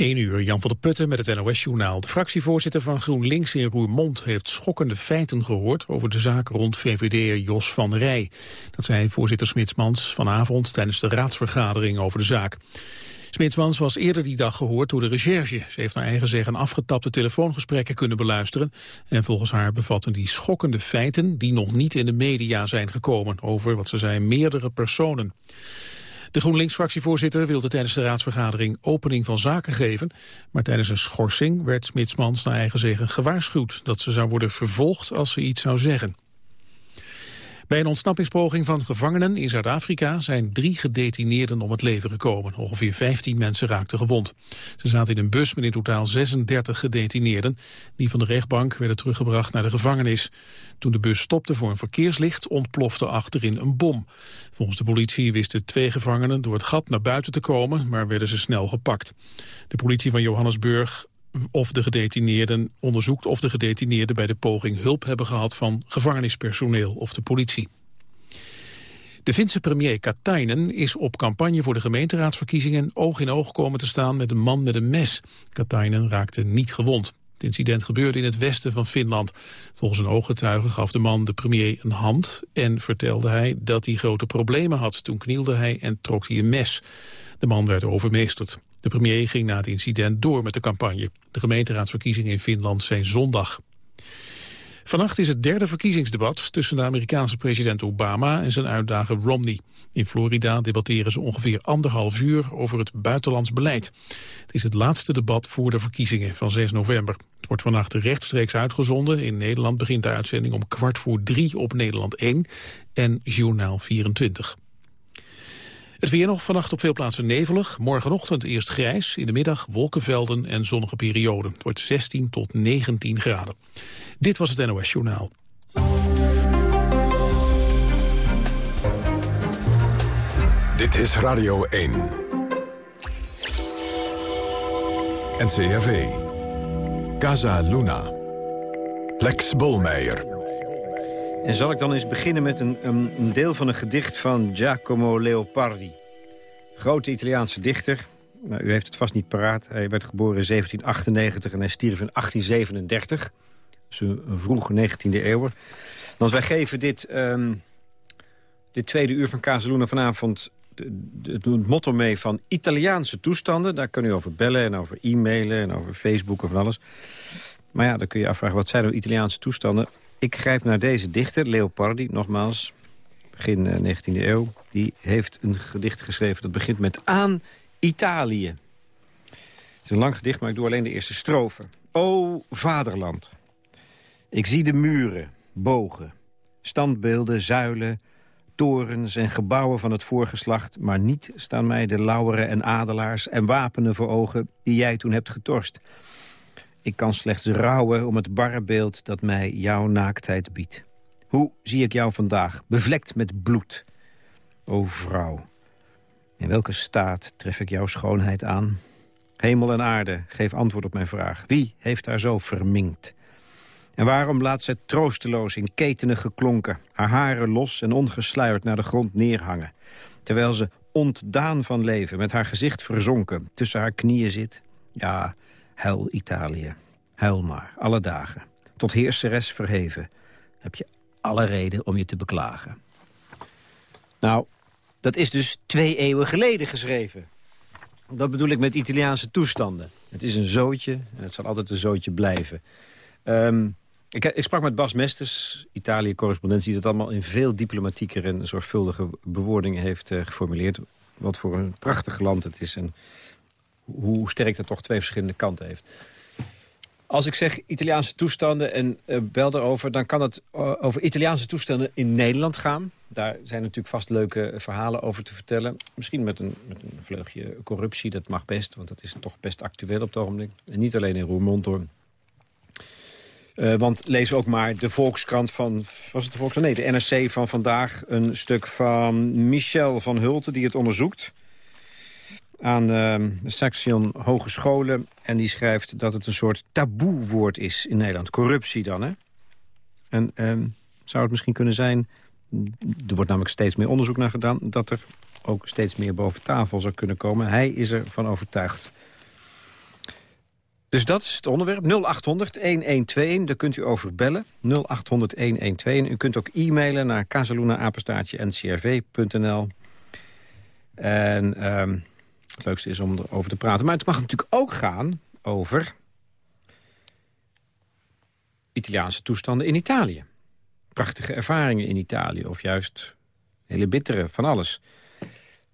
1 uur, Jan van der Putten met het NOS-journaal. De fractievoorzitter van GroenLinks in Roermond heeft schokkende feiten gehoord over de zaak rond VVD'er Jos van Rij. Dat zei voorzitter Smitsmans vanavond tijdens de raadsvergadering over de zaak. Smitsmans was eerder die dag gehoord door de recherche. Ze heeft naar eigen zeggen afgetapte telefoongesprekken kunnen beluisteren. En volgens haar bevatten die schokkende feiten die nog niet in de media zijn gekomen over, wat ze zei, meerdere personen. De GroenLinks-fractievoorzitter wilde tijdens de raadsvergadering opening van zaken geven, maar tijdens een schorsing werd Smitsmans naar eigen zeggen gewaarschuwd dat ze zou worden vervolgd als ze iets zou zeggen. Bij een ontsnappingspoging van gevangenen in Zuid-Afrika zijn drie gedetineerden om het leven gekomen. Ongeveer 15 mensen raakten gewond. Ze zaten in een bus met in totaal 36 gedetineerden. Die van de rechtbank werden teruggebracht naar de gevangenis. Toen de bus stopte voor een verkeerslicht ontplofte achterin een bom. Volgens de politie wisten twee gevangenen door het gat naar buiten te komen, maar werden ze snel gepakt. De politie van Johannesburg of de gedetineerden onderzoekt of de gedetineerden bij de poging hulp hebben gehad van gevangenispersoneel of de politie. De Finse premier Katainen is op campagne voor de gemeenteraadsverkiezingen oog in oog komen te staan met een man met een mes. Katainen raakte niet gewond. Het incident gebeurde in het westen van Finland. Volgens een ooggetuige gaf de man de premier een hand en vertelde hij dat hij grote problemen had. Toen knielde hij en trok hij een mes. De man werd overmeesterd. De premier ging na het incident door met de campagne. De gemeenteraadsverkiezingen in Finland zijn zondag. Vannacht is het derde verkiezingsdebat tussen de Amerikaanse president Obama en zijn uitdager Romney. In Florida debatteren ze ongeveer anderhalf uur over het buitenlands beleid. Het is het laatste debat voor de verkiezingen van 6 november. Het wordt vannacht rechtstreeks uitgezonden. In Nederland begint de uitzending om kwart voor drie op Nederland 1 en Journaal 24. Het weer nog vannacht op veel plaatsen nevelig. Morgenochtend eerst grijs, in de middag wolkenvelden en zonnige perioden. Het wordt 16 tot 19 graden. Dit was het NOS Journaal. Dit is Radio 1. NCRV. Casa Luna. Lex Bolmeijer. En zal ik dan eens beginnen met een, een, deel van een gedicht van Giacomo Leopardi. Grote Italiaanse dichter. Nou, u heeft het vast niet paraat. Hij werd geboren in 1798 en hij stierf in 1837. Dus een vroege 19e eeuw. Want wij geven dit, um, dit tweede uur van Casaluna vanavond het motto mee van Italiaanse toestanden. Daar kun je over bellen en over e-mailen en over Facebook en van alles. Maar ja, dan kun je afvragen, wat zijn nou Italiaanse toestanden? Ik grijp naar deze dichter, Leopardi, nogmaals, begin 19e eh, eeuw. Die heeft een gedicht geschreven dat begint met aan Italië. Het is een lang gedicht, maar ik doe alleen de eerste strofe. O vaderland, ik zie de muren, bogen, standbeelden, zuilen, torens en gebouwen van het voorgeslacht... maar niet staan mij de lauweren en adelaars en wapenen voor ogen... die jij toen hebt getorst. Ik kan slechts rouwen om het barre beeld dat mij jouw naaktheid biedt. Hoe zie ik jou vandaag, bevlekt met bloed? O vrouw, in welke staat tref ik jouw schoonheid aan? Hemel en aarde, geef antwoord op mijn vraag. Wie heeft haar zo verminkt? En waarom laat ze troosteloos in ketenen geklonken... haar haren los en ongesluierd naar de grond neerhangen... terwijl ze ontdaan van leven, met haar gezicht verzonken... tussen haar knieën zit? Ja, huil Italië, huil maar, alle dagen. Tot heerseres verheven, heb je alle reden om je te beklagen. Nou, dat is dus twee eeuwen geleden geschreven. Dat bedoel ik met Italiaanse toestanden. Het is een zootje en het zal altijd een zootje blijven. Um, ik, ik, sprak met Bas Mesters, Italië-correspondent... die dat allemaal in veel diplomatieker en zorgvuldige bewoordingen heeft uh, geformuleerd. Wat voor een prachtig land het is en hoe sterk dat toch twee verschillende kanten heeft. Als ik zeg Italiaanse toestanden en uh, bel daarover... dan kan het uh, over Italiaanse toestanden in Nederland gaan. Daar zijn natuurlijk vast leuke verhalen over te vertellen. Misschien met een, met een vleugje corruptie, dat mag best... want dat is toch best actueel op het ogenblik. En niet alleen in Roermond, hoor. Want lees ook maar de Volkskrant van... Was het de Volkskrant? Nee, de NRC van vandaag. Een stuk van Michel van Hulten die het onderzoekt aan uh, de Saxion Hogescholen. En die schrijft dat het een soort taboewoord is in Nederland. Corruptie dan, hè? En uh, zou het misschien kunnen zijn... er wordt namelijk steeds meer onderzoek naar gedaan... dat er ook steeds meer boven tafel zou kunnen komen. Hij is ervan overtuigd. Dus dat is het onderwerp. 0800-1121, daar kunt u over bellen. 0800-1121. U kunt ook e-mailen naar casaluna-ncrv.nl. En um, het leukste is om erover te praten. Maar het mag natuurlijk ook gaan over Italiaanse toestanden in Italië. Prachtige ervaringen in Italië. Of juist hele bittere, van alles.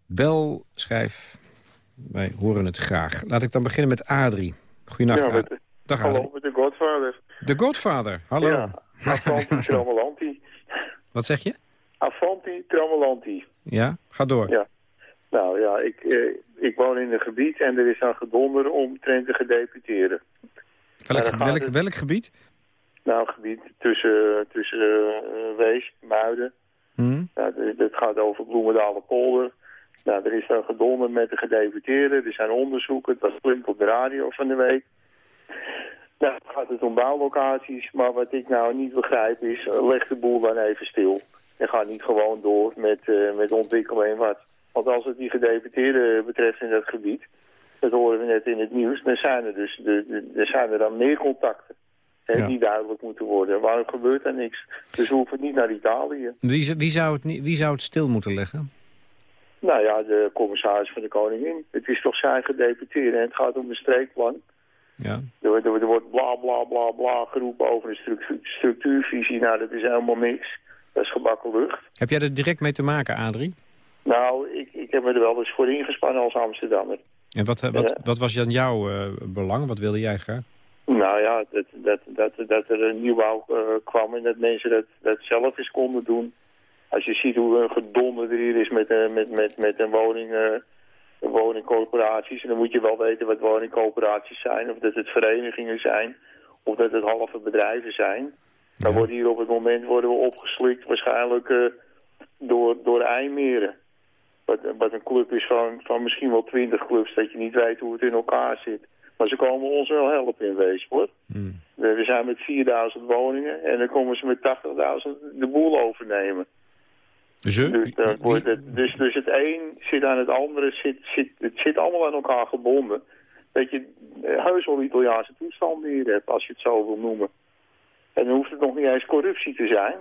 Bel, schrijf, wij horen het graag. Laat ik dan beginnen met Adrie. Goedenacht. Ja, met Dag, hallo, met de Godfather. De Godfather, hallo. Ja, Avanti Tramolanti. Wat zeg je? Avanti Tramolanti. Ja, ga door. Ja. Nou ja, ik, eh, in een gebied en er is aan gedonder om te gedeputeren. Welk, welk, welk gebied? Nou, gebied tussen, tussen uh, Wees, Muiden. Hmm. Het gaat over Bloemendalen polder. Nou, er is dan gedonder met de gedeputeerden. Er zijn onderzoeken. Dat klinkt op de radio van de week. Nou, gaat het om bouwlocaties. Maar wat ik nou niet begrijp is, eh, leg de boel dan even stil. En ga niet gewoon door met, uh, met ontwikkelen en wat. Want als het die gedeputeerden betreft in dat gebied, dat horen we net in het nieuws, dan zijn er dus de, er zijn er dan meer contacten. Hè, die duidelijk moeten worden. Waarom gebeurt er niks? Dus we hoeven niet naar Italië. Wie, wie, zou het, wie zou het stil moeten leggen? Nou ja, de commissaris van de koningin. Het is toch zijn gedeputeerde en het gaat om een streekplan. Ja. Er, wordt bla bla bla bla geroepen over een structuurvisie. Nou, dat is helemaal niks. Dat is gebakken lucht. Heb jij er direct mee te maken, Adrie? Nou, ik, ik heb me er wel eens voor ingespannen als Amsterdammer. En wat, eh, wat, wat was dan jouw uh, belang? Wat wilde jij graag? Nou ja, dat, dat, dat, dat er een nieuwbouw uh, kwam en dat mensen dat, dat zelf eens konden doen. Als je ziet hoe een gedonder er hier is met, uh, met, met, met een woning, woningcorporaties, dan moet je wel weten wat woningcoöperaties zijn. Of dat het verenigingen zijn, of dat het halve bedrijven zijn. Dan worden hier op het moment worden we opgeslikt waarschijnlijk door, door eimeren. Wat, wat een club is van, van misschien wel twintig clubs, dat je niet weet hoe het in elkaar zit. Maar ze komen ons wel helpen in hoor. Hmm. We, zijn met 4000 woningen en dan komen ze met 80.000 de boel overnemen. Ze? Dus, uh, het, dus, dus het een zit aan het andere, zit, zit, het zit allemaal aan elkaar gebonden. Dat je uh, heus wel Italiaanse toestanden hier hebt, als je het zo wil noemen. En dan hoeft het nog niet eens corruptie te zijn.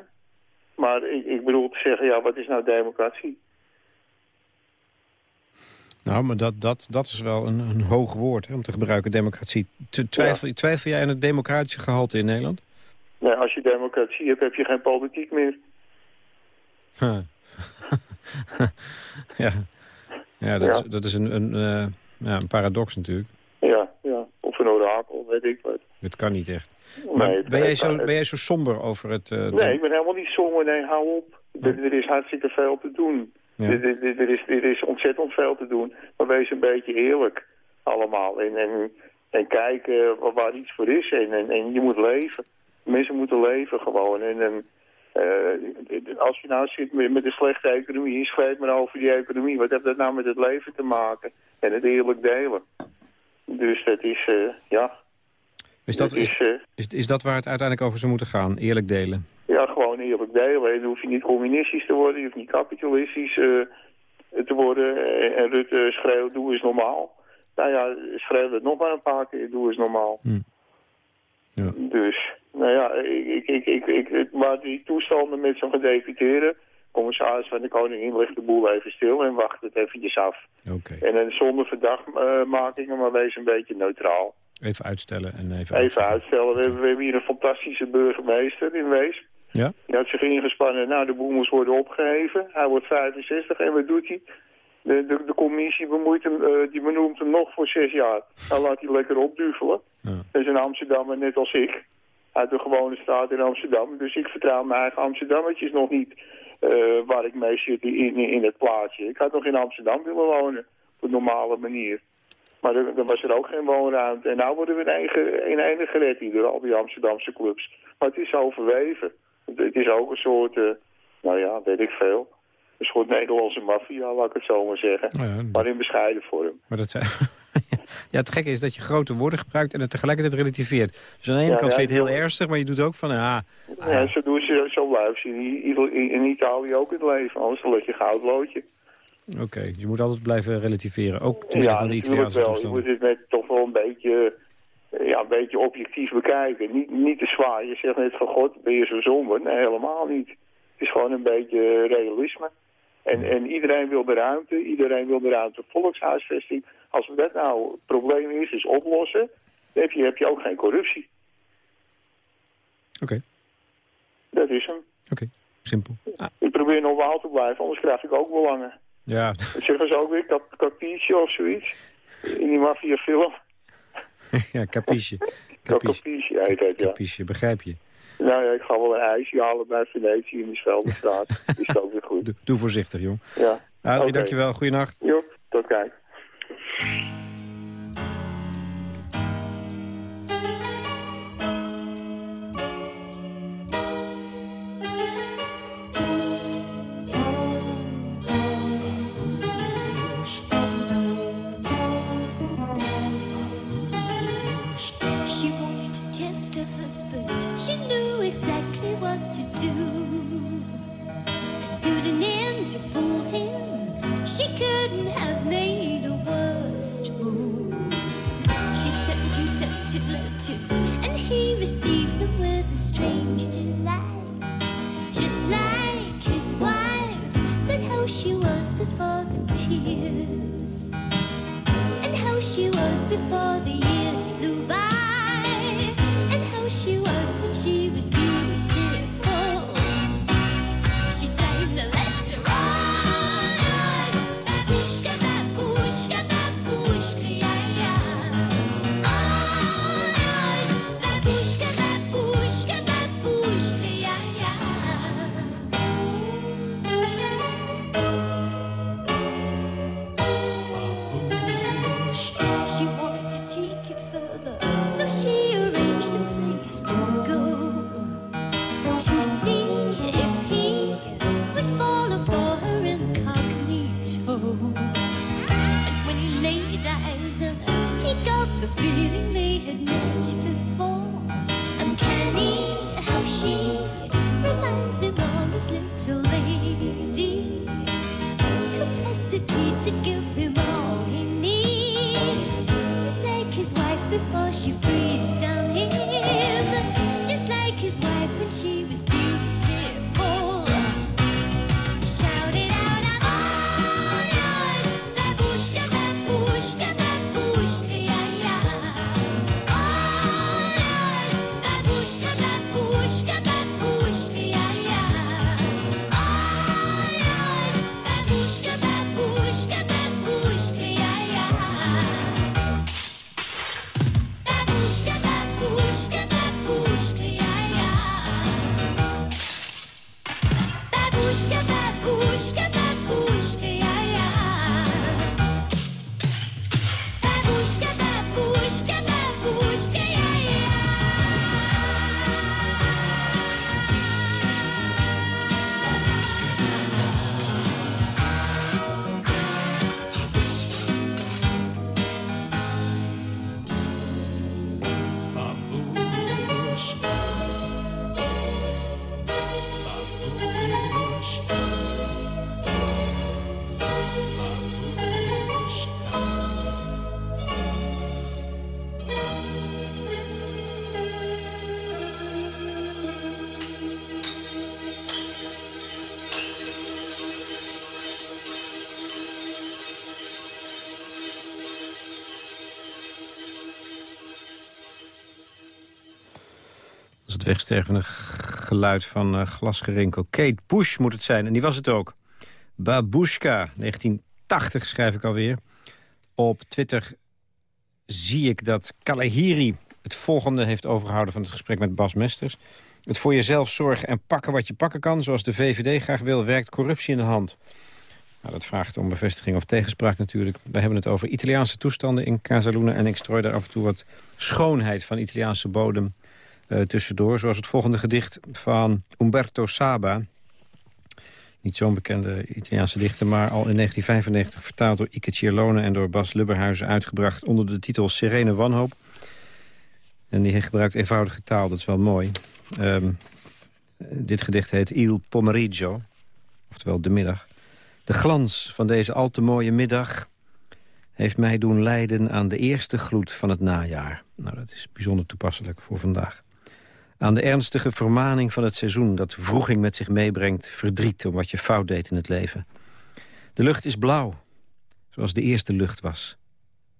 Maar ik, ik bedoel te zeggen, ja, wat is nou democratie? Nou, maar dat, dat, dat is wel een, een hoog woord hè, om te gebruiken, democratie. Twijfel, twijfel jij aan het democratische gehalte in Nederland? Nee, als je democratie hebt, heb je geen politiek meer. ja, ja, dat, Is, dat is een, een, uh, ja, een paradox natuurlijk. Ja, ja, of een orakel, weet ik wat. Het kan niet echt. Maar ben, jij zo, ben jij zo somber over het... Uh, nee, ik ben helemaal niet somber. Nee, hou op. Er, er is hartstikke veel te doen. Ja. Er, is, er is ontzettend veel te doen. Maar wees een beetje eerlijk allemaal. En, en, en kijken waar iets voor is. En, en, en je moet leven. Mensen moeten leven gewoon. En, en uh, als je nou zit met, met een slechte economie, je schrijft maar over die economie. Wat heeft dat nou met het leven te maken? En het eerlijk delen. Dus dat is, uh, ja... Is dat, is, is, is, is, dat waar het uiteindelijk over zou moeten gaan? Eerlijk delen? Ja, gewoon eerlijk delen. En dan hoef je niet communistisch te worden, je hoeft niet kapitalistisch uh, te worden. En Rutte schreeuwt, doe eens normaal. Nou ja, schreeuw het nog maar een paar keer, doe eens normaal. Hm. Ja. Dus, nou ja, ik, ik, ik, ik, maar die toestanden met zo'n gedeputeerde... commissaris van de koningin legt de boel even stil en wacht het eventjes af. Okay. En dan zonder verdachtmakingen, maar wees een beetje neutraal. Even uitstellen en even, even uitstellen. We, hebben, we hebben hier een fantastische burgemeester in Wees. Ja? Die had zich ingespannen, nou de boel moest worden opgeheven. Hij wordt 65 en wat doet hij? De, de, de commissie bemoeit hem, uh, die benoemt hem nog voor zes jaar. Dan laat hij lekker opduvelen. Ja. Dat is een Amsterdammer net als ik. Uit de gewone straat in Amsterdam. Dus ik vertrouw mijn eigen Amsterdammetjes nog niet uh, waar ik mee zit in, in, het plaatsje. Ik had nog in Amsterdam willen wonen. Op een normale manier. Maar dan was er ook geen woonruimte. En nou worden we in eigen, in einde gered door al die Amsterdamse clubs. Maar het is overweven. Het, is ook een soort, uh, nou ja, weet ik veel een soort Nederlandse maffia, laat ik het zo maar zeggen. Oh ja, maar in bescheiden vorm. Maar dat zijn... ja, het gekke is dat je grote woorden gebruikt en het tegelijkertijd relativeert. Dus aan de ene kant vind je het heel ernstig, maar je doet ook van... Ja, ja, zo doen ze zo blijven ze in, in, Italië ook het leven. Anders dan je goudloodje. Oké, je moet altijd blijven relativeren. Ook te midden van de Italiaanse wel. Je moet het met toch wel een beetje ja, een beetje objectief bekijken. Niet, niet te zwaar. Je zegt net van god, ben je zo somber? Nee, helemaal niet. Het is gewoon een beetje realisme. En, en iedereen wil de ruimte, iedereen wil de ruimte volkshuisvesting. Als dat nou het probleem is, is oplossen, dan heb je, heb je ook geen corruptie. Oké. Dat is hem. Oké, simpel. Ah. Ik probeer normaal te blijven, anders krijg ik ook belangen. Ja. Dat zeggen ze ook weer, kap of zoiets. In die maffia-film. ja, capiche. Capiche, heet het, ja. Begrijp je. Nou ja, ik ga wel een ijsje halen bij Venetië in de Speldenstraat. is ook weer goed. Doe, voorzichtig, jong. Ja. Adrie, okay. dankjewel. Goeienacht. Jo, tot kijk. and he received them with a strange delight. Just like his wife, but how she was before the tears, and how she was before the years flew by. Push your wegstervende geluid van uh, glasgerinkel. Kate Bush moet het zijn, en die was het ook. Babushka, 1980 schrijf ik alweer. Op Twitter zie ik dat Kalahiri het volgende heeft overgehouden... van het gesprek met Bas Mesters. Het voor jezelf zorgen en pakken wat je pakken kan... zoals de VVD graag wil, werkt corruptie in de hand. Nou, dat vraagt om bevestiging of tegenspraak natuurlijk. We hebben het over Italiaanse toestanden in Casaluna... en ik strooi daar af en toe wat schoonheid van Italiaanse bodem uh, tussendoor. Zoals het volgende gedicht van Umberto Saba. Niet zo'n bekende Italiaanse dichter, maar al in 1995 vertaald door Ike Cialone en door Bas Lubberhuizen uitgebracht onder de titel Serene Wanhoop. En die gebruikt eenvoudige taal, dat is wel mooi. Um, dit gedicht heet Il Pomeriggio, oftewel de middag. De glans van deze al te mooie middag heeft mij doen lijden aan de eerste gloed van het najaar. Nou, dat is bijzonder toepasselijk voor vandaag. Aan de ernstige vermaning van het seizoen dat vroeging met zich meebrengt... verdriet om wat je fout deed in het leven. De lucht is blauw, zoals de eerste lucht was.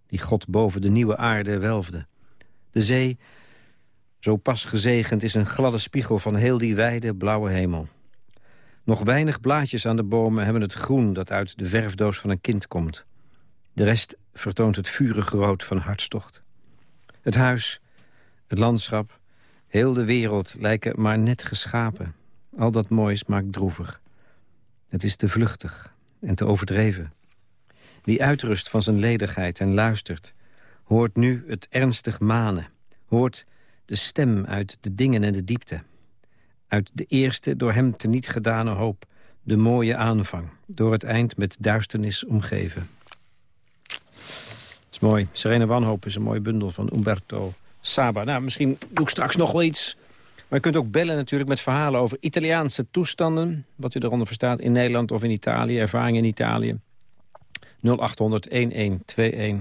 Die God boven de nieuwe aarde welfde. De zee, zo pas gezegend, is een gladde spiegel van heel die wijde blauwe hemel. Nog weinig blaadjes aan de bomen hebben het groen dat uit de verfdoos van een kind komt. De rest vertoont het vurig rood van hartstocht. Het huis, het landschap, heel de wereld lijken maar net geschapen. Al dat moois maakt droevig. Het is te vluchtig en te overdreven. Wie uitrust van zijn ledigheid en luistert... hoort nu het ernstig manen. Hoort de stem uit de dingen en de diepte. Uit de eerste door hem teniet gedane hoop. De mooie aanvang. Door het eind met duisternis omgeven. Dat is mooi. Serene Wanhoop is een mooie bundel van Umberto Saba. Nou, misschien doe ik straks nog wel iets. Maar je kunt ook bellen natuurlijk met verhalen over Italiaanse toestanden. Wat u eronder verstaat in Nederland of in Italië. Ervaringen in Italië. 0800-1121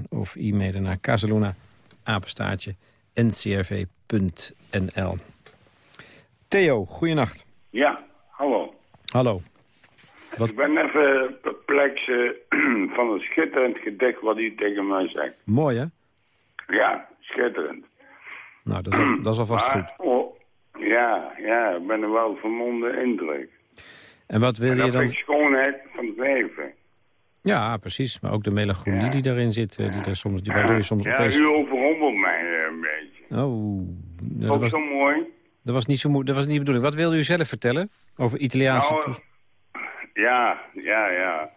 of e-mailen naar Casaluna, apenstaartje, ncrv.nl. Theo, goeienacht. Ja, hallo. Hallo. Wat? Ik ben even perplex uh, van een schitterend gedicht wat u tegen mij zegt. Mooi, hè? Ja, schitterend. Nou, dat is, al, dat is alvast Maar, goed. oh, ja, ja, ik ben er wel vermonden indruk. En wat wil En je dat dan... vind ik schoonheid van het leven. Ja, precies. Maar ook de melancholie Ja. die daarin zit. eh, Die daar soms, die, waardoor je soms ja, opeens... u overrompelt mij eh, een beetje. Oh, nou, dat, Ook was, zo mooi. dat, was niet zo moe- dat was niet de bedoeling. Wat wilde u zelf vertellen over Italiaanse Nou? Ja, ja, ja.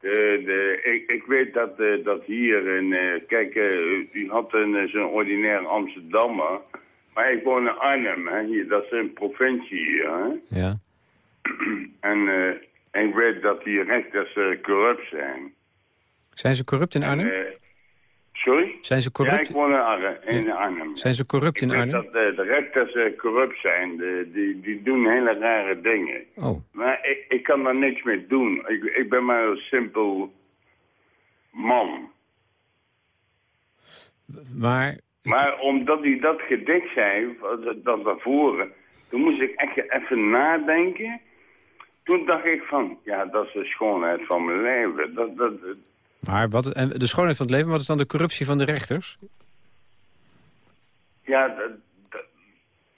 De, de, ik, ik weet dat, eh, dat hier, in, eh, kijk, eh, u had een, zo'n ordinair Amsterdammer, maar ik woon in Arnhem, hè, hier, dat is een provincie hier. Hè? Ja. En ik weet dat die rechters corrupt zijn. Zijn ze corrupt in Arnhem? Sorry? Zijn ze Ja, corrupt? ik woon in Arnhem. In Arnhem. Zijn ze corrupt in Arnhem? dat eh, de rechters eh, corrupt zijn. De, die, die doen hele rare dingen. Oh, Maar ik, ik kan daar niks mee doen. Ik, ik ben maar een simpel man. maar... Maar omdat hij dat gedicht zei, dat, dat daarvoor, toen moest ik echt even nadenken. Toen dacht ik van, ja, dat is de schoonheid van mijn leven. Dat, dat, Maar wat, en de schoonheid van het leven, wat is dan de corruptie van de rechters? ja,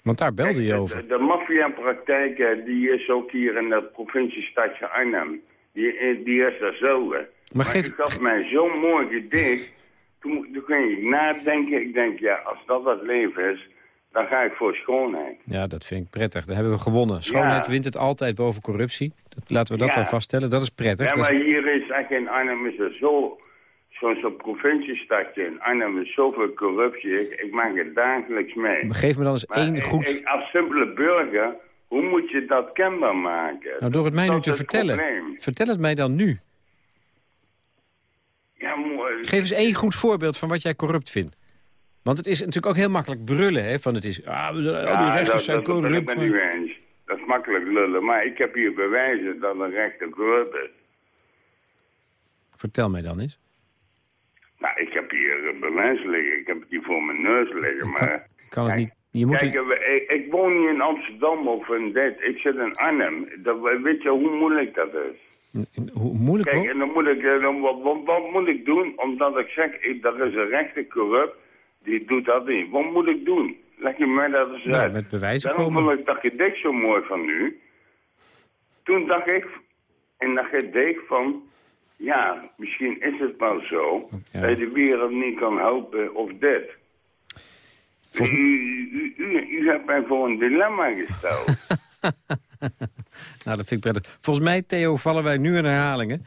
Want daar belde je de- over. De, de maffiapraktijk, eh, die is ook hier in het provinciestadje Arnhem. Die, eh, die is daar zo. Maar geef- u gaf mij zo'n mooi gedicht. Toen, toen ging ik nadenken. Ik denk, ja, als dat het leven is, dan ga ik voor schoonheid. Ja, dat vind ik prettig. Dan hebben we gewonnen. Schoonheid Ja. wint het altijd boven corruptie. Dat, laten we dat Ja. wel vaststellen. Dat is prettig. Ja, is- maar hier is echt in Arnhem is er zo, zo'n zo provinciestadje. In Arnhem is zoveel corruptie. Ik, ik maak het dagelijks mee. Maar geef me dan eens Maar één ik- goed... ik- als simpele burger, hoe moet je dat kenbaar maken? Nou, door het mij Dat nu te vertellen. probleem. Vertel het mij dan nu. Ja. Geef eens één goed voorbeeld van wat jij corrupt vindt. Want het is natuurlijk ook heel makkelijk brullen, hè? Van het is, ah, we zijn, al die Ja, rechters dat, zijn dat, dat ben ik corrupt. u eens. Dat is makkelijk lullen. Maar ik heb hier bewijzen dat een rechter corrupt is. Vertel mij dan eens. Nou, ik heb hier bewijs liggen. Ik heb het hier voor mijn neus liggen. Ik kan, Maar ik kan het niet... Je moet Kijk, ik, ik woon niet in Amsterdam of in dit. Ik zit in Arnhem. Dat, weet je hoe moeilijk dat is? hoe moeilijk Kijk, en dan moet ik, eh, dan, wat, wat, wat moet ik doen? Omdat ik zeg, ik, er is een rechter corrupt, die doet dat niet. Wat moet ik doen? Leg je mij dat eens Nou, uit. met bewijzen Daarom komen. vond ik dat zo mooi van u. Toen dacht ik, in dat gedicht van, ja, misschien is het wel zo, Ja. dat je de wereld niet kan helpen of dit. Volgens- U, u, u, u hebt mij voor een dilemma gesteld. Nou, dat vind ik prettig. Volgens mij, Theo, vallen wij nu in herhalingen.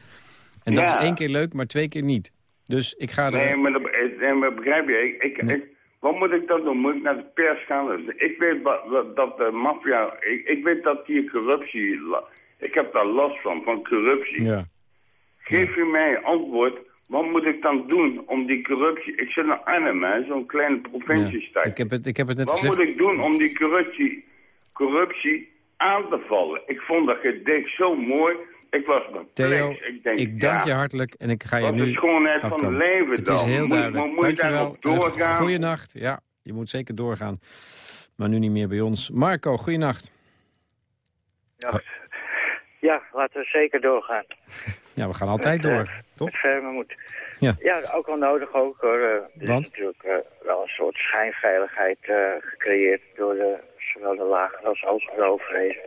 En dat Ja. is één keer leuk, maar twee keer niet. Dus ik ga er... Nee, maar, dat, eh, nee, maar begrijp je, ik, ik, ik- wat moet ik dan doen? Moet ik naar de pers gaan? Ik weet dat de maffia, ik, ik weet dat hier corruptie, ik heb daar last van, van corruptie. Ja. Geef u mij antwoord, wat moet ik dan doen om die corruptie, ik zit in Arnhem, hè, zo'n kleine ja. provinciestad. Ik, heb het, ik heb het net Wat gezegd. moet ik doen om die corruptie, corruptie aan te vallen? Ik vond dat gedicht zo mooi. Ik was bepleegd. Theo, ik, denk, ik dank ja, je hartelijk en ik ga je Wat nu de schoonheid van afkomen. het leven Het is dan. heel Moet- duidelijk. moet- moet je Dankjewel. daarop doorgaan? Goeienacht. Ja, je moet zeker doorgaan. Maar nu niet meer bij ons. Marco, goeienacht. Ja. ja, laten we zeker doorgaan. Ja, we gaan altijd Met, eh, door, toch? Met ferme moed. Ja. ja, ook wel nodig ook. Hoor. Eh, Er is Want? natuurlijk eh, wel een soort schijnveiligheid eh, gecreëerd door de, zowel de lagere als hogere overheden.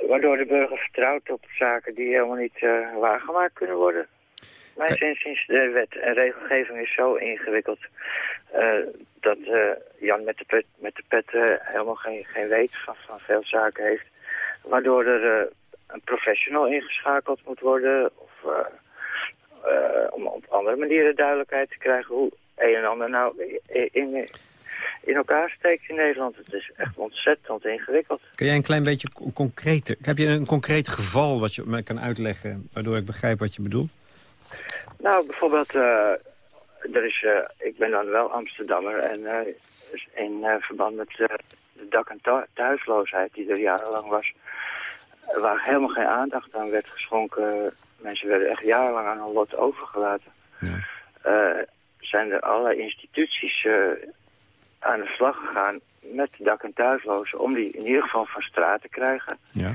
Waardoor de burger vertrouwt op zaken die helemaal niet eh, waargemaakt kunnen worden. Mijn inziens, de wet en regelgeving is zo ingewikkeld eh, dat eh, Jan met de pet, met de pet helemaal geen, geen weet van, van veel zaken heeft. Waardoor er een professional ingeschakeld moet worden of om op andere manieren duidelijkheid te krijgen hoe een en ander nou in, in, in elkaar steekt in Nederland. Het is echt ontzettend ingewikkeld. Kun jij een klein beetje co- concreter... Heb je een concreet geval wat je mij kan uitleggen... waardoor ik begrijp wat je bedoelt? Nou, bijvoorbeeld, eh, er is, eh, ik ben dan wel Amsterdammer en eh, in verband met de dak- en thu- thuisloosheid die er jarenlang was, waar helemaal geen aandacht aan werd geschonken. Mensen werden echt jarenlang aan hun lot overgelaten. Ja. Zijn er allerlei instituties aan de slag gegaan met dak- en thuislozen om die in ieder geval van straat te krijgen. Ja.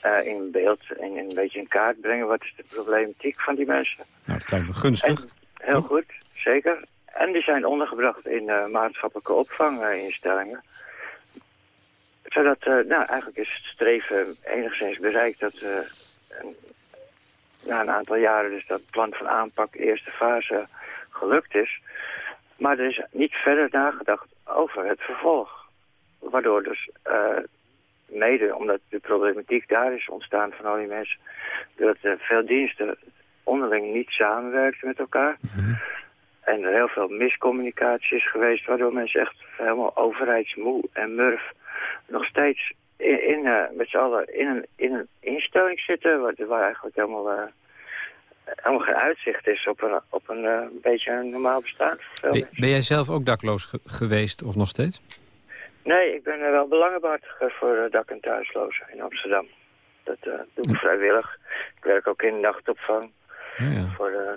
eh, in beeld en een beetje in kaart brengen wat is de problematiek van die mensen. Nou, dat lijkt me gunstig. En, heel goed, zeker. En die zijn ondergebracht in eh, maatschappelijke opvanginstellingen. Zodat, eh, nou, eigenlijk is het streven enigszins bereikt dat een- na een aantal jaren dus dat plan van aanpak eerste fase gelukt is. Maar er is niet verder nagedacht over het vervolg. Waardoor dus eh, mede omdat de problematiek daar is ontstaan van al die mensen, dat eh, veel diensten onderling niet samenwerken met elkaar. En er heel veel miscommunicatie is geweest, waardoor mensen echt helemaal overheidsmoe en murf nog steeds in, in, eh, met z'n allen in een, in een instelling zitten, waar, waar eigenlijk helemaal, helemaal geen uitzicht is op een, op een eh, beetje een normaal bestaan Ben, ben jij zelf ook dakloos ge- geweest of nog steeds? Nee, ik ben eh, wel belangenbehartiger voor eh, dak- en thuislozen in Amsterdam. Dat doe ik vrijwillig. Ik werk ook in nachtopvang. Ja, ja. Voor de,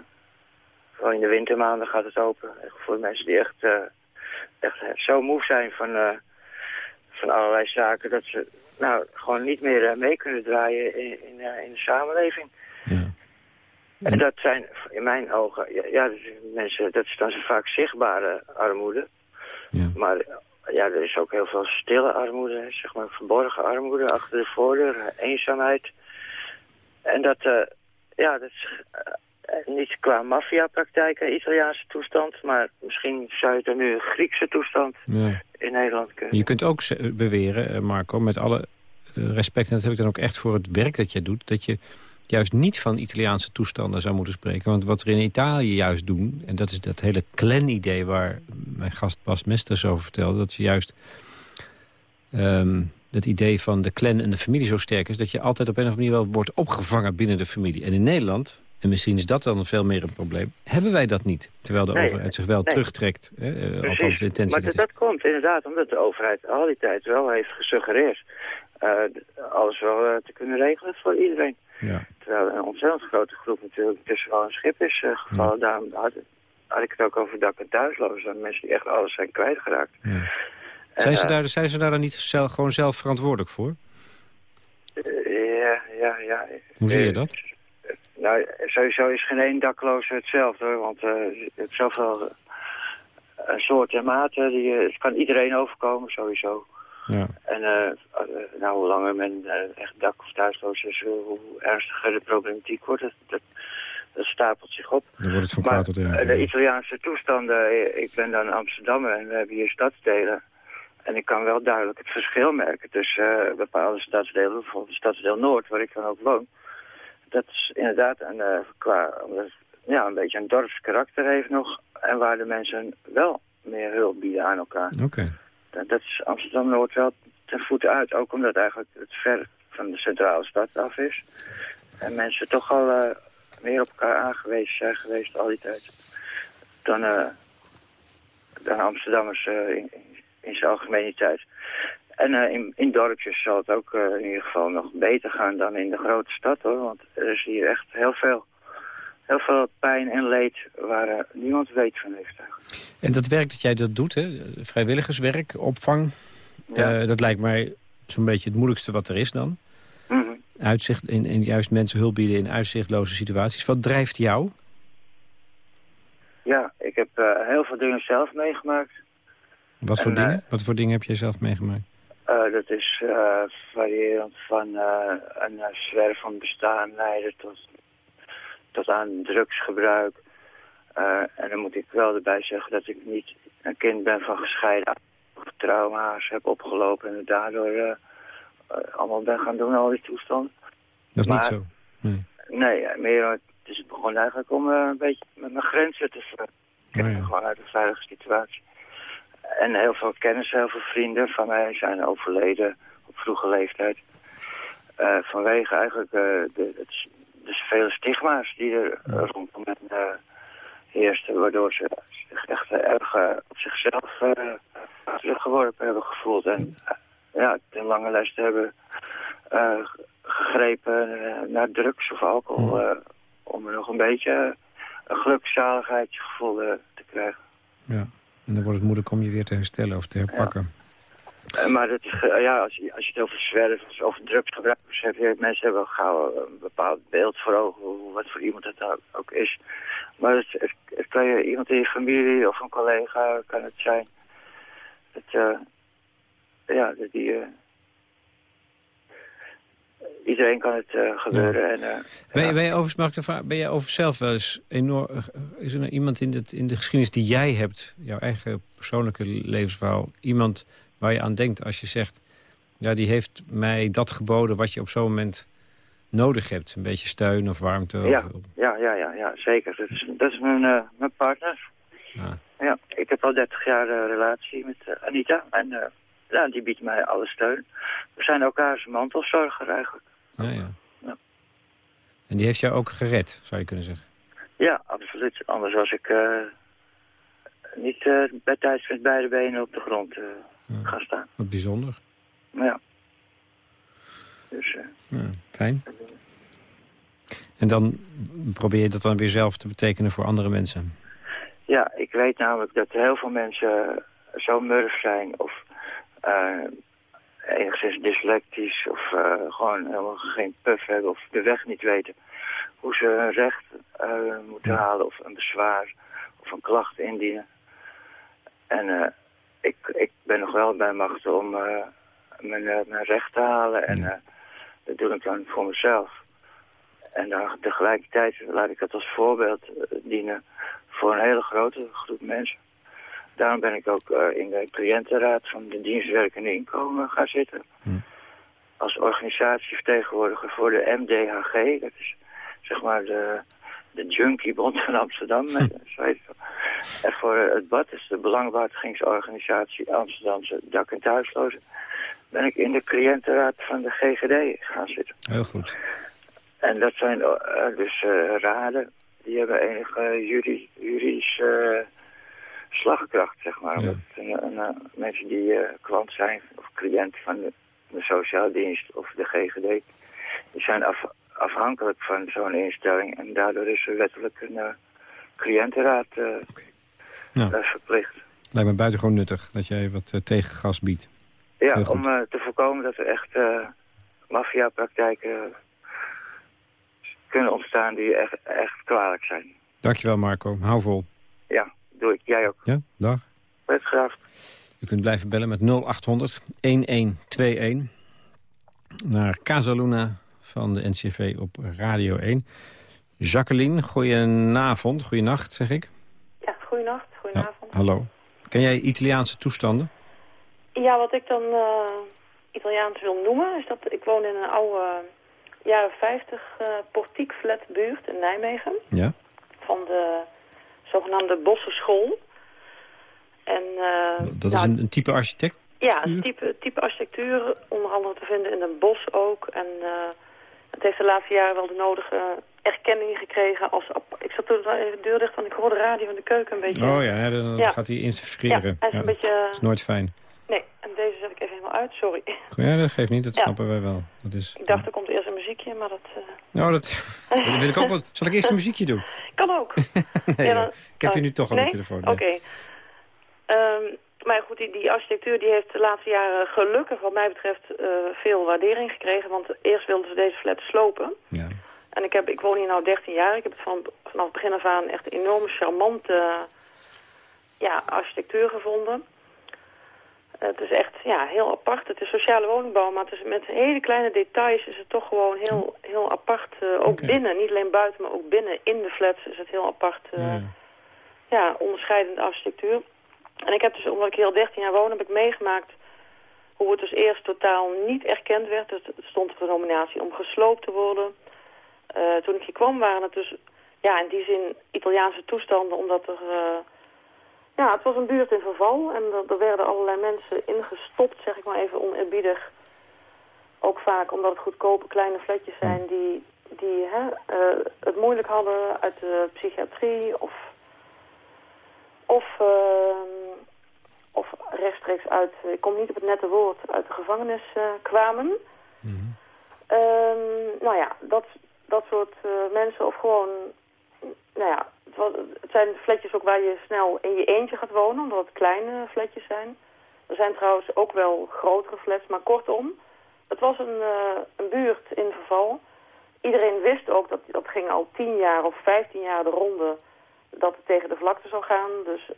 vooral in de wintermaanden gaat het open. Echt voor mensen die echt, echt zo moe zijn van, van allerlei zaken... dat ze nou, gewoon niet meer mee kunnen draaien in, in, in de samenleving. En dat zijn in mijn ogen... Ja, mensen, dat is dan zo vaak zichtbare armoede. Ja. Maar ja, er is ook heel veel stille armoede, zeg maar verborgen armoede achter de voordeur, eenzaamheid. En dat, eh, ja, dat is eh, niet qua maffiapraktijken, Italiaanse toestand, maar misschien zou je er nu een Griekse toestand Ja. in Nederland kunnen. Je kunt ook beweren, eh, Marco, met alle respect... en dat heb ik dan ook echt voor het werk dat je doet... dat je juist niet van Italiaanse toestanden zou moeten spreken. Want wat er in Italië juist doen... en dat is dat hele clan-idee waar mijn gast Bas Mesters over vertelde... dat je juist ehm het idee van de clan en de familie zo sterk is... dat je altijd op een of andere manier wel wordt opgevangen binnen de familie. En in Nederland, en misschien is dat dan veel meer een probleem... hebben wij dat niet. Terwijl de Nee, overheid zich wel nee. terugtrekt. Hè, eh, althans Precies. de intentie maar dat dat, dat komt inderdaad omdat de overheid al die tijd wel heeft gesuggereerd eh, alles wel eh, te kunnen regelen voor iedereen. Ja. Terwijl een ontzettend grote groep natuurlijk tussen wel een schip is eh, gevallen. Daarom had, had ik het ook over dak- en thuislozen. Mensen die echt alles zijn kwijtgeraakt. Ja. En, Zijn ze, eh, daar, zijn ze daar dan niet zelf, gewoon zelf verantwoordelijk voor? eh, ja, ja, ja. Hoe zie je dat? Nou, sowieso is geen één dakloze hetzelfde, hoor. Want je hebt zoveel uh, soorten en maten. Die, het kan iedereen overkomen, sowieso. Ja. En eh, eh, nou, hoe langer men eh, echt dak- of thuisloos is, hoe, ernstiger de problematiek wordt. Dat, dat, dat stapelt zich op. Dan wordt het van Maar kwaad tot erger. de Italiaanse toestanden, ik ben dan Amsterdammer en we hebben hier stadsdelen. En ik kan wel duidelijk het verschil merken tussen bepaalde stadsdelen, bijvoorbeeld stadsdeel Noord, waar ik dan ook woon. Dat is inderdaad een, qua, ja, een beetje een dorpskarakter heeft nog. En waar de mensen wel meer hulp bieden aan elkaar. Oké. Dat is Amsterdam-Noord wel ten voeten uit. Ook omdat eigenlijk het ver van de centrale stad af is. En mensen toch al eh, meer op elkaar aangewezen zijn geweest al die tijd. Dan, eh, dan Amsterdammers eh, in, in zijn algemeniteit. En in, in dorpjes zal het ook in ieder geval nog beter gaan dan in de grote stad hoor. Want er is hier echt heel veel, heel veel pijn en leed waar niemand weet van heeft eigenlijk. En dat werk dat jij dat doet, hè? vrijwilligerswerk, opvang, ja. dat lijkt mij zo'n beetje het moeilijkste wat er is dan. Mhm. Uitzicht, in, in juist mensen hulp bieden in uitzichtloze situaties. Wat drijft jou? Ja, ik heb uh, heel veel dingen zelf meegemaakt. Wat voor, dingen? Wat voor dingen heb jij zelf meegemaakt? Uh, dat is variërend van een zwerf van bestaan leiden tot, tot aan drugsgebruik. En dan moet ik wel erbij zeggen dat ik niet een kind ben van gescheiden trauma's heb opgelopen en daardoor allemaal ben gaan doen, al die toestanden. Dat is niet zo? Nee, nee meer het begon eigenlijk om een beetje met mijn grenzen te verkennen. Oh ja. Gewoon uit een veilige situatie. En heel veel kennis, heel veel vrienden van mij zijn overleden op vroege leeftijd. Vanwege eigenlijk de, het, dus vele stigma's die er rondom hen heersten. Waardoor ze zich echt erg op zichzelf teruggeworpen hebben gevoeld. En ja, ten lange lijst hebben gegrepen naar drugs of alcohol om er nog een beetje een gelukzaligheidsgevoel uh, te krijgen. Ja, en dan wordt het moeilijk om je weer te herstellen of te herpakken. Ja. maar dat is, uh, ja, als, je, als je het over zwervers of drugsgebruikers hebt, mensen hebben gauw een bepaald beeld voor ogen, wat voor iemand het nou ook is. Maar het, het, kan je iemand in je familie of een collega kan het zijn. Het, uh, ja, die, iedereen kan het uh, gebeuren. En, uh, ben, je, ben, je overigens, ben je over zelf wel eens enorm... Is er nou iemand in, het, in de geschiedenis die jij hebt, jouw eigen persoonlijke levensverhaal... iemand waar je aan denkt als je zegt... ja, die heeft mij dat geboden wat je op zo'n moment nodig hebt. Een beetje steun of warmte. Ja, of... ja, ja, ja, ja, zeker. Dat is, dat is mijn, uh, mijn partner. Ah. Ja, ik heb al 30 jaar een relatie met Anita. En ja, die biedt mij alle steun. We zijn elkaars mantelzorger eigenlijk. Ja, ja. ja. En die heeft jou ook gered, zou je kunnen zeggen? Ja, absoluut. Anders was ik uh, niet uh, bij tijd met beide benen op de grond uh, gaan staan. Wat bijzonder. Ja. Dus, ja, fijn. En dan probeer je dat dan weer zelf te betekenen voor andere mensen? Ja, ik weet namelijk dat heel veel mensen zo murf zijn of enigszins dyslectisch of uh, gewoon helemaal geen puff hebben of de weg niet weten. Hoe ze hun recht uh, moeten halen of een bezwaar of een klacht indienen. En uh, ik, ik ben nog wel bij macht om mijn, mijn recht te halen en dat doe ik dan voor mezelf. En dan tegelijkertijd laat ik het als voorbeeld dienen voor een hele grote groep mensen. Daarom ben ik ook uh, in de cliëntenraad van de dienstwerkende inkomen gaan zitten. Hm. Als organisatievertegenwoordiger voor de MDHG. Dat is zeg maar de, de Junkiebond van Amsterdam. En voor uh, het BAD, is de Belangbehartigingsorganisatie Amsterdamse dak- en thuislozen. Ben ik in de cliëntenraad van de GGD gaan zitten. Heel goed. En dat zijn uh, dus raden. Die hebben enige juridische slagkracht, zeg maar. Ja. Eh, mensen die uh, klant zijn of cliënt van de, de sociale dienst of de GGD... die zijn af, afhankelijk van zo'n instelling. En daardoor is er wettelijk een uh, cliëntenraad okay. verplicht. Lijkt me buitengewoon nuttig dat jij wat tegengas biedt. Ja, om te voorkomen dat er echt maffiapraktijken kunnen ontstaan die echt, echt kwalijk zijn. Dankjewel Marco, hou vol. Ja doe ik. Jij ook. Ja, dag. Graag. U kunt blijven bellen met 0800 1121 naar Casaluna van de NCV op Radio 1. Jacqueline, goedenavond, goedenacht zeg ik. Ja, goedenacht, goedenavond. hallo. Ken jij Italiaanse toestanden? Ja, wat ik dan uh, Italiaans wil noemen is dat ik woon in een oude jaren 50 uh, portiek buurt in Nijmegen. Ja. Van de zogenaamde Bossenschool. En, uh, dat is een, een, type architect? Ja, een type, type architectuur, onder andere te vinden in een bos ook. En uh, het heeft de laatste jaren wel de nodige erkenning gekregen. Als, ik zat toen even de deur dicht, want ik hoorde de radio in de keuken een beetje. Oh ja, dan ja. gaat hij integreren. Ja, hij is een beetje... Dat is nooit fijn. Nee, en deze zet ik even helemaal uit, sorry. Ja, dat geeft niet, dat snappen wij wel. Dat is, ik dacht, er komt eerst een muziekje, maar dat... Uh... Nou, dat, dat wil ik ook wel. Zal ik eerst een muziekje doen? Kan ook. nee, ja, ik heb je nu toch al de telefoon. Oké. Okay. Um, maar goed, die, die, architectuur die heeft de laatste jaren gelukkig wat mij betreft uh, veel waardering gekregen. Want eerst wilden ze deze flat slopen. Ja. En ik, heb, ik woon hier nu 13 jaar. Ik heb het van, vanaf het begin af aan echt een enorme charmante ja, architectuur gevonden. Het is echt ja, heel apart. Het is sociale woningbouw, maar het is met hele kleine details is het toch gewoon heel, heel apart. Uh, ook binnen, niet alleen buiten, maar ook binnen in de flats is het heel apart. Uh, ja. ja, onderscheidende architectuur. En ik heb dus, omdat ik hier al 13 jaar woon, heb ik meegemaakt hoe het dus eerst totaal niet erkend werd. Dus er stond de nominatie om gesloopt te worden. Uh, toen ik hier kwam waren het dus ja, in die zin Italiaanse toestanden, omdat er... Uh, ja, het was een buurt in verval en er, er, werden allerlei mensen ingestopt, zeg ik maar even oneerbiedig. Ook vaak omdat het goedkope kleine flatjes zijn die, die hè, uh, het moeilijk hadden uit de psychiatrie of of, uh, of rechtstreeks uit, ik kom niet op het nette woord, uit de gevangenis uh, kwamen. Mm nou ja, dat, dat soort uh, mensen of gewoon, nou ja, het, was, het, zijn flatjes ook waar je snel in je eentje gaat wonen, omdat het kleine flatjes zijn. Er zijn trouwens ook wel grotere flats, maar kortom, het was een, uh, een buurt in verval. Iedereen wist ook, dat, dat ging al tien jaar of vijftien jaar de ronde dat het tegen de vlakte zou gaan. Dus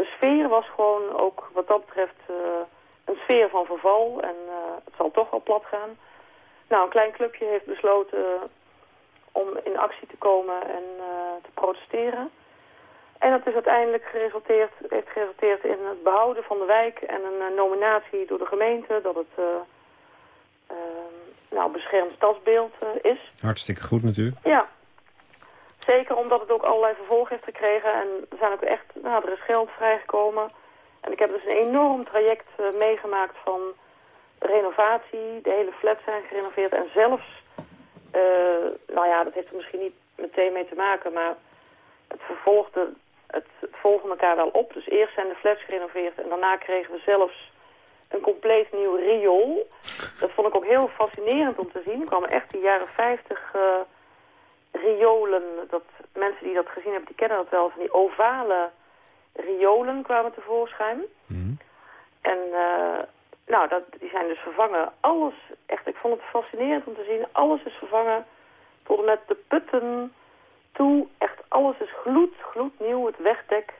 de sfeer was gewoon ook wat dat betreft uh, een sfeer van verval. En uh, het zal toch wel plat gaan. Nou, een klein clubje heeft besloten om in actie te komen en uh, te protesteren. En dat is uiteindelijk geresulteerd, heeft geresulteerd in het behouden van de wijk en een nominatie door de gemeente dat het nou, beschermd stadsbeeld is. Hartstikke goed natuurlijk. Ja, Zeker omdat het ook allerlei vervolg heeft gekregen. En er zijn ook echt, nou, er is geld vrijgekomen. En ik heb dus een enorm traject uh, meegemaakt van renovatie. De hele flats zijn gerenoveerd. En zelfs, uh, nou ja, dat heeft er misschien niet meteen mee te maken, maar het vervolgde, het, het volgde elkaar wel op. Dus eerst zijn de flats gerenoveerd en daarna kregen we zelfs een compleet nieuw riool. Dat vond ik ook heel fascinerend om te zien. Er kwamen echt de jaren 50 uh, riolen, dat, mensen die dat gezien hebben, die kennen dat wel, van die ovale riolen kwamen tevoorschijn. Mm. En uh, nou, dat, die zijn dus vervangen. Alles, echt, ik vond het fascinerend om te zien, alles is vervangen tot en met de putten toe. Echt, alles is gloed, gloednieuw, het wegdek.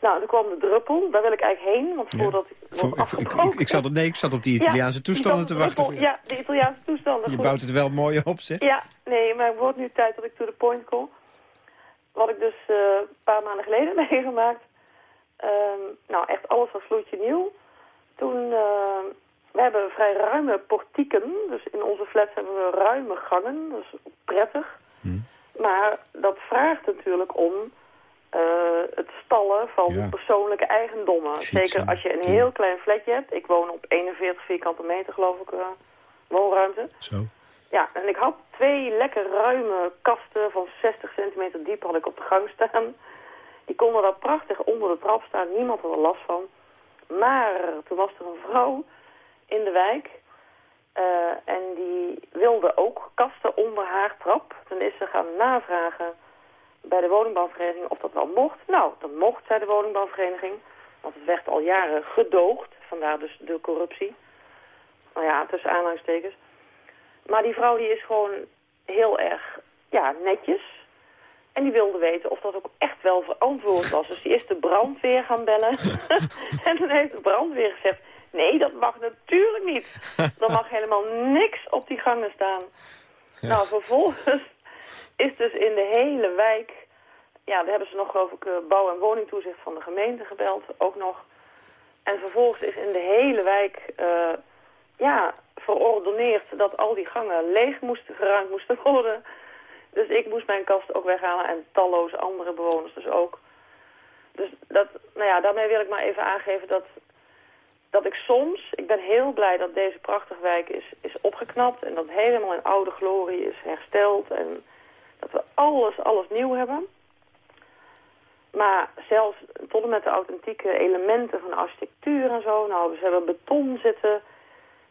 Nou, toen kwam de druppel. Daar wil ik eigenlijk heen. Want voordat ik, Voor, ik, ik, ik, zat, nee, ik zat op die Italiaanse toestanden te wachten. ja, de Italiaanse toestanden. Je bouwt het wel mooi op, zeg. Ja, nee, maar het wordt nu tijd dat ik to the point kom. Wat ik dus uh, een paar maanden geleden meegemaakt. Um, nou, echt alles was vloedje nieuw. Toen, uh, we hebben vrij ruime portieken. Dus in onze flats hebben we ruime gangen. Dat is prettig. Hmm. Maar dat vraagt natuurlijk om uh, het stallen van persoonlijke eigendommen. Zeker als je een heel klein flatje hebt. Ik woon op 41 vierkante meter, geloof ik, uh, woonruimte. Zo. Ja, en ik had twee lekker ruime kasten van 60 centimeter diep had ik op de gang staan. Die konden daar prachtig onder de trap staan. Niemand had er last van. Maar toen was er een vrouw in de wijk... Uh, en die wilde ook kasten onder haar trap. Toen is ze gaan navragen bij de woningbouwvereniging of dat wel mocht. Nou, dat mocht, zei de woningbouwvereniging. Want het werd al jaren gedoogd. Vandaar dus de corruptie. Nou ja, tussen aanhalingstekens. Maar die vrouw die is gewoon heel erg ja, netjes. En die wilde weten of dat ook echt wel verantwoord was. Dus die is de brandweer gaan bellen. en toen heeft de brandweer gezegd... Nee, dat mag natuurlijk niet. Er mag helemaal niks op die gangen staan. Nou, vervolgens is dus in de hele wijk... Ja, daar hebben ze nog geloof ik eh, bouw- en woningtoezicht van de gemeente gebeld, ook nog. En vervolgens is in de hele wijk uh, ja, verordoneerd dat al die gangen leeg moesten, geruimd moesten worden. Dus ik moest mijn kast ook weghalen en talloze andere bewoners dus ook. Dus dat, nou ja, daarmee wil ik maar even aangeven dat, dat ik soms, ik ben heel blij dat deze prachtige wijk is, is opgeknapt en dat helemaal in oude glorie is hersteld en dat we alles, alles nieuw hebben. Maar zelfs tot en met de authentieke elementen van architectuur en zo. Nou, ze hebben beton zitten,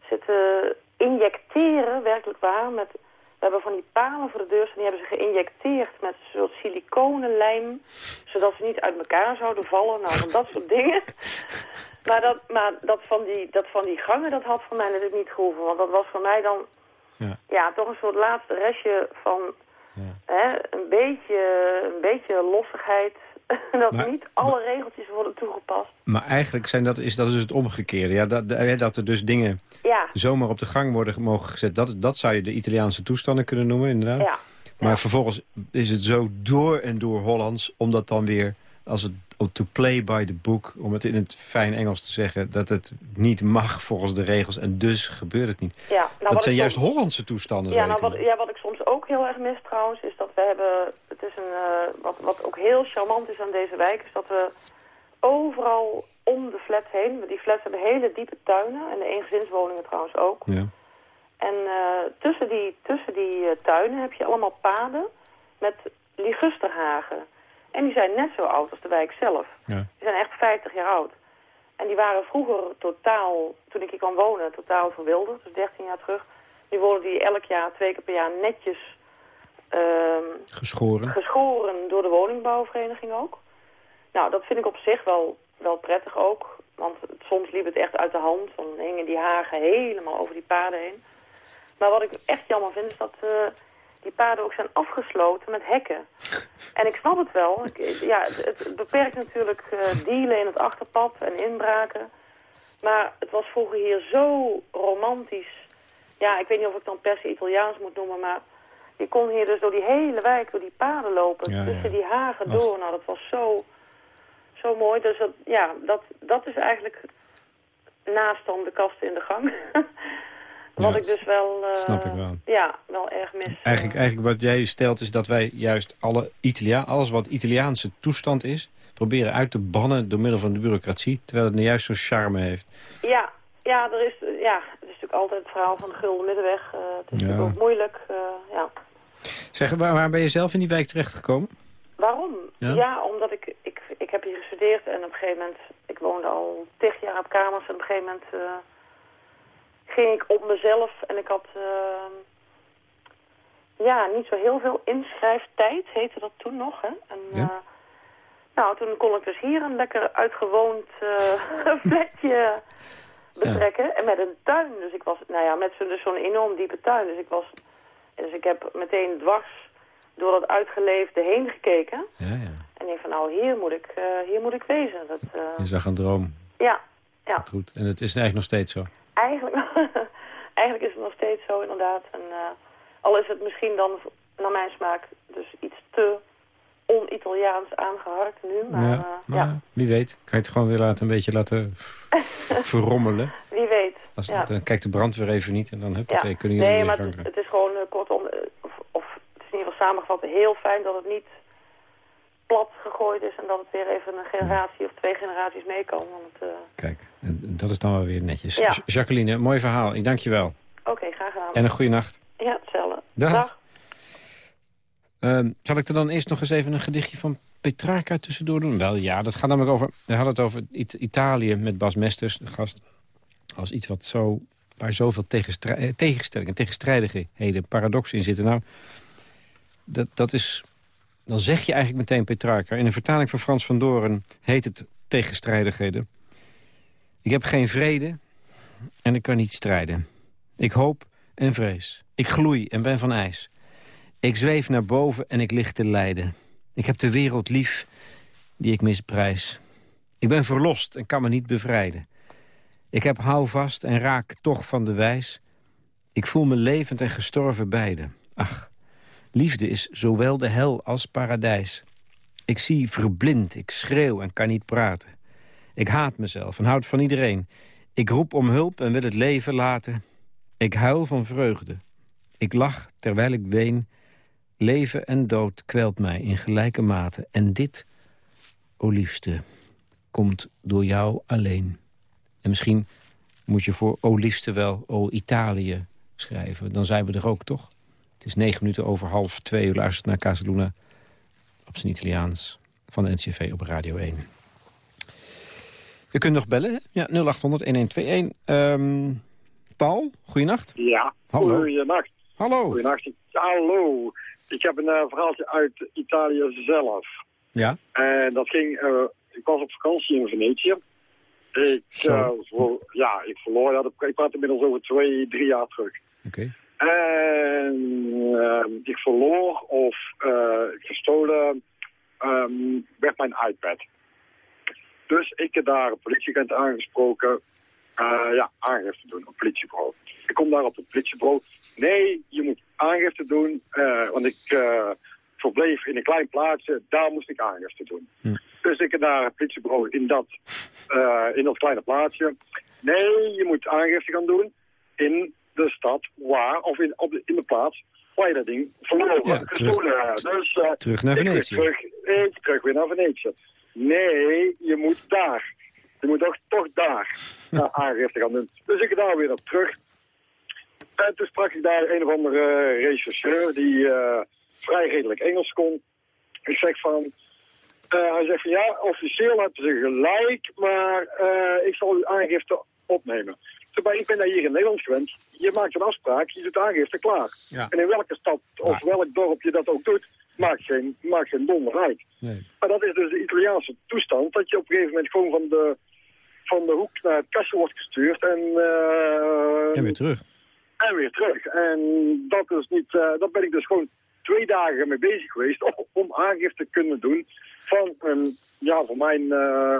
zitten injecteren, werkelijk waar. Met, we hebben van die palen voor de deur, die hebben ze geïnjecteerd met een soort siliconenlijm. Zodat ze niet uit elkaar zouden vallen. Nou, van dat soort dingen. Maar, dat, maar dat, van die, dat van die gangen, dat had voor mij natuurlijk niet gehoeven. Want dat was voor mij dan ja. ja toch een soort laatste restje van ja. hè, een, beetje, een beetje lossigheid dat niet alle regeltjes worden toegepast. Maar eigenlijk zijn dat, is dat dus het omgekeerde. Ja, dat, dat er dus dingen ja. zomaar op de gang worden mogen gezet. Dat, dat zou je de Italiaanse toestanden kunnen noemen, inderdaad. Ja. Maar vervolgens is het zo door en door Hollands... omdat dan weer, als het to play by the book... om het in het fijn Engels te zeggen... dat het niet mag volgens de regels en dus gebeurt het niet. Ja, nou, dat zijn juist Hollandse toestanden. Ja, nou, wat, ja, wat ik soms ook heel erg mis trouwens... is dat we hebben... Het is een, uh, wat, wat ook heel charmant is aan deze wijk... is dat we overal om de flat heen... die flats hebben hele diepe tuinen... en de eengezinswoningen trouwens ook. Ja. En uh, tussen die, tussen die uh, tuinen heb je allemaal paden met ligusterhagen... En die zijn net zo oud als de wijk zelf. Ja. Die zijn echt 50 jaar oud. En die waren vroeger totaal, toen ik hier kwam wonen, totaal verwilderd. Dus 13 jaar terug. Nu worden die elk jaar, twee keer per jaar, netjes... Uh, geschoren. Geschoren door de woningbouwvereniging ook. Nou, dat vind ik op zich wel, wel prettig ook. Want soms liep het echt uit de hand. Dan hingen die hagen helemaal over die paden heen. Maar wat ik echt jammer vind is dat... Uh, die paden ook zijn afgesloten met hekken. En ik snap het wel. ja, het, beperkt natuurlijk uh, dealen in het achterpad en inbraken. Maar het was vroeger hier zo romantisch. Ja, ik weet niet of ik dan per se Italiaans moet noemen, maar... Je kon hier dus door die hele wijk, door die paden lopen, tussen die hagen door. Nou, dat was zo, zo mooi. Dus dat, ja, dat, dat is eigenlijk naast dan de kasten in de gang. Wat ik dus wel, uh, snap ik wel. Ja, wel erg mis. Eigenlijk, eigenlijk wat jij stelt is dat wij juist alle Italia, alles wat Italiaanse toestand is... proberen uit te bannen door middel van de bureaucratie... terwijl het nu juist zo'n charme heeft. Ja, ja, er is, ja, het is natuurlijk altijd het verhaal van de gulden middenweg. Uh, het is natuurlijk ook moeilijk, uh, ja. Zeg, waar, waar, ben je zelf in die wijk terechtgekomen? Waarom? Ja, omdat ik, ik, ik heb hier gestudeerd en op een gegeven moment... Ik woonde al tig jaar op kamers en op een gegeven moment ging ik op mezelf en ik had uh, ja, niet zo heel veel inschrijftijd, heette dat toen nog. Hè? En, ja? uh, nou, toen kon ik dus hier een lekker uitgewoond uh, flatje betrekken. Ja. En met een tuin. Dus ik was, nou ja, met zo'n dus zo'n enorm diepe tuin. Dus ik was, dus ik heb meteen dwars door dat uitgeleefde heen gekeken. Ja, ja. En ik denk van, nou, hier moet ik, uh, hier moet ik wezen. Dat, uh... Je zag een droom. Ja, ja. goed. En het is eigenlijk nog steeds zo. Eigenlijk, eigenlijk is het nog steeds zo, inderdaad. En, uh, al is het misschien dan, naar mijn smaak, dus iets te on-Italiaans aangeharkt nu. Maar, ja, uh, ja. Wie weet, kan je het gewoon weer laten, een beetje laten verrommelen. Wie weet, Als, Dan kijkt de brandweer even niet en dan heb je ja. kunnen jullie Nee, maar het, het, is gewoon uh, kortom, of, of het is in ieder geval samengevat heel fijn dat het niet plat gegooid is... en dat het weer even een generatie of twee generaties meekomen. Want, uh... Kijk, dat is dan wel weer netjes. Ja. Jacqueline, mooi verhaal. Ik dank je wel. Oké, graag gedaan. En een goede nacht. Ja, hetzelfde. Dag. Dag. Uh, zal ik er dan eerst nog eens even een gedichtje van Petrarca tussendoor doen? Wel ja, dat gaat namelijk over... We hadden het over Italië met Bas Mesters, de gast. Als iets wat zo, waar zoveel eh, tegenstellingen, tegenstrijdigheden, paradoxen in zitten. Nou, dat, dat is dan zeg je eigenlijk meteen Petrarca. In een vertaling van Frans van Doren heet het tegenstrijdigheden. Ik heb geen vrede en ik kan niet strijden. Ik hoop en vrees. Ik gloei en ben van ijs. Ik zweef naar boven en ik lig te lijden. Ik heb de wereld lief die ik misprijs. Ik ben verlost en kan me niet bevrijden. Ik heb houvast en raak toch van de wijs. Ik voel me levend en gestorven beide. Ach, Liefde is zowel de hel als paradijs. Ik zie verblind, ik schreeuw en kan niet praten. Ik haat mezelf en houd van iedereen. Ik roep om hulp en wil het leven laten. Ik huil van vreugde. Ik lach terwijl ik ween. Leven en dood kwelt mij in gelijke mate. En dit, o liefste, komt door jou alleen. En misschien moet je voor o liefste wel o Italië schrijven. Dan zijn we er ook, toch? Het is negen minuten over half twee. U luistert naar Casaluna op zijn Italiaans. van de NCV op Radio 1. U kunt nog bellen, hè? Ja, 0800-1121. Ehm, Paul, goeienacht. Ja, Hallo. goeienacht. Hallo. Goeienacht. Hallo. Ik heb een eh, verhaaltje uit Italië zelf. Ja? En dat ging... eh, ik was op vakantie in Venetië. Ik, ver- ja, ik verloor dat. Ik praat inmiddels over twee, drie jaar terug. Oké. En ehm, ik verloor of eh, gestolen ehm, werd mijn iPad. Dus ik heb daar een politieagent aangesproken. eh, ja, aangifte doen op politiebureau. Ik kom daar op het politiebureau. Nee, je moet aangifte doen. eh, want ik verbleef in een klein plaatsje. Daar moest ik aangifte doen. Hm. Dus ik heb naar het politiebureau in dat, in dat kleine plaatsje. Nee, je moet aangifte gaan doen in de stad waar, of in, op de, in de plaats waar je dat ding verloren, Ja, gestolen hebt. Dus, eh, Terug naar ik Venetië. Terug, ik terug weer naar Venetië. Nee, je moet daar. Je moet toch, toch daar uh, aangifte gaan doen. Dus ik daar weer op terug. En toen sprak ik daar een of andere rechercheur die eh, vrij redelijk Engels kon. Ik zeg van... eh, hij zegt van ja, officieel hebben ze gelijk, maar eh, ik zal uw aangifte opnemen. Terwijl ik ben daar hier in Nederland gewend. Je maakt een afspraak, je doet aangifte klaar. Ja. En in welke stad of welk dorp je dat ook doet, maakt geen, maakt geen donder uit. Nee. Maar dat is dus de Italiaanse toestand, dat je op een gegeven moment gewoon van de, van de hoek naar het kastje wordt gestuurd en, eh, En weer terug. en weer terug. En dat is niet, eh daar ben ik dus gewoon twee dagen mee bezig geweest om, om aangifte te kunnen doen van een, ja, van mijn, eh,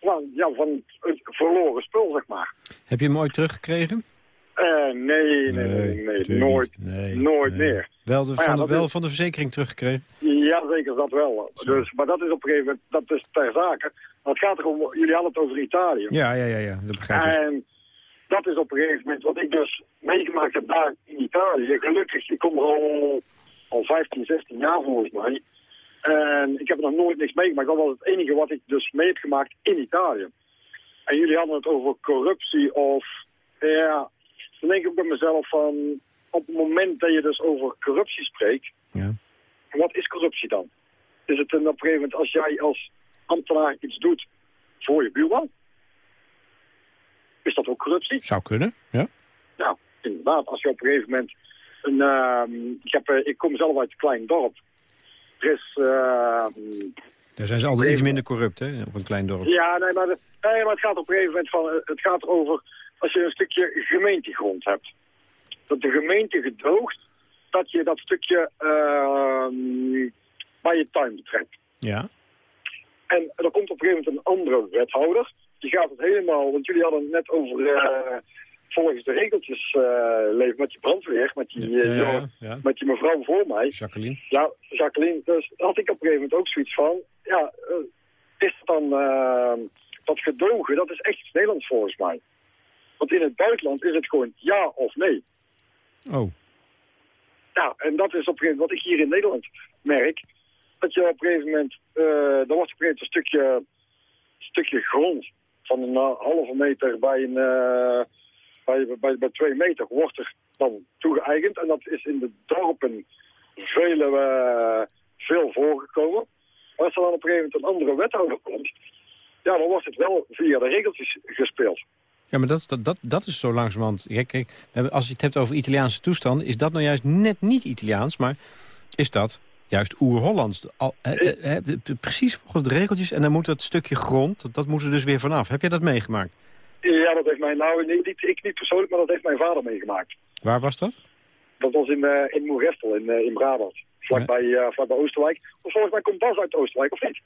van, ja, van een verloren spul, zeg maar. Heb je hem ooit teruggekregen? Eh, nee, nee, nee, nooit. Nee, nooit meer. Wel, de, Maar ja, van, de, dat wel is- van de verzekering teruggekregen? Ja, zeker dat wel. Dus, maar dat is op een gegeven moment, dat is ter zake. Het gaat erom, jullie hadden het over Italië. Ja, ja, ja, ja. dat begrijp ik. En dat is op een gegeven moment wat ik dus meegemaakt heb daar in Italië. Gelukkig, ik kom er al, al 15, 16 jaar volgens mij. En ik heb nog nooit niks meegemaakt. Dat was het enige wat ik dus mee heb gemaakt in Italië. En jullie hadden het over corruptie of... Ja, dan denk ik ook bij mezelf van... Op het moment dat je dus over corruptie spreekt... Ja. Wat is corruptie dan? Is het een, op een gegeven moment als jij als ambtenaar iets doet voor je buurman? Is dat ook corruptie? Zou kunnen, ja. Nou, inderdaad. Als je op een gegeven moment... Een, ehm, ik, heb, eh, ik kom zelf uit een klein dorp. Er is... ehm, Daar zijn ze altijd iets minder corrupt, hè, op een klein dorp. ja, nee maar, de- nee, maar het gaat op een gegeven moment van... eh, Het gaat erover als je een stukje gemeentegrond hebt. Dat de gemeente gedoogt dat je dat stukje ehm, bij je tuin betrekt. Ja. En er komt op een gegeven moment een andere wethouder. Die gaat het helemaal, want jullie hadden het net over eh, volgens de regeltjes eh, leven met die brandweer, met die, Ja, eh, ja, jongen- ja. met die mevrouw voor mij. Jacqueline. Ja, Jacqueline, dus had ik op een gegeven moment ook zoiets van, ja, eh, is het dan dat gedogen, dat is echt Nederlands volgens mij. Want in het buitenland is het gewoon ja of nee. Oh, Ja, en dat is op een gegeven moment wat ik hier in Nederland merk. Dat je op een gegeven moment, er wordt op een gegeven moment een stukje, stukje grond van een halve meter bij, een, bij, bij, bij twee meter wordt er dan toegeëigend. En dat is in de dorpen vele, eh, veel voorgekomen. Maar als er dan op een gegeven moment een andere wethouder komt, ja, dan wordt het wel via de regeltjes gespeeld. Ja, maar dat, dat, dat, dat is zo langzamerhand... Als je het hebt over Italiaanse toestanden... is dat nou juist net niet Italiaans, maar is dat juist oer-Hollands. Precies volgens de regeltjes. En dan moet dat stukje grond, dat, moet er dus weer vanaf. Heb jij dat meegemaakt? Ja, dat heeft mij, nou, niet, niet- ik niet persoonlijk, maar dat heeft mijn vader meegemaakt. Waar was dat? Dat was in, eh in Moergestel, in, eh, in Brabant. Vlakbij, eh vlakbij Oosterwijk. Of volgens mij komt Bas uit Oosterwijk, of niet?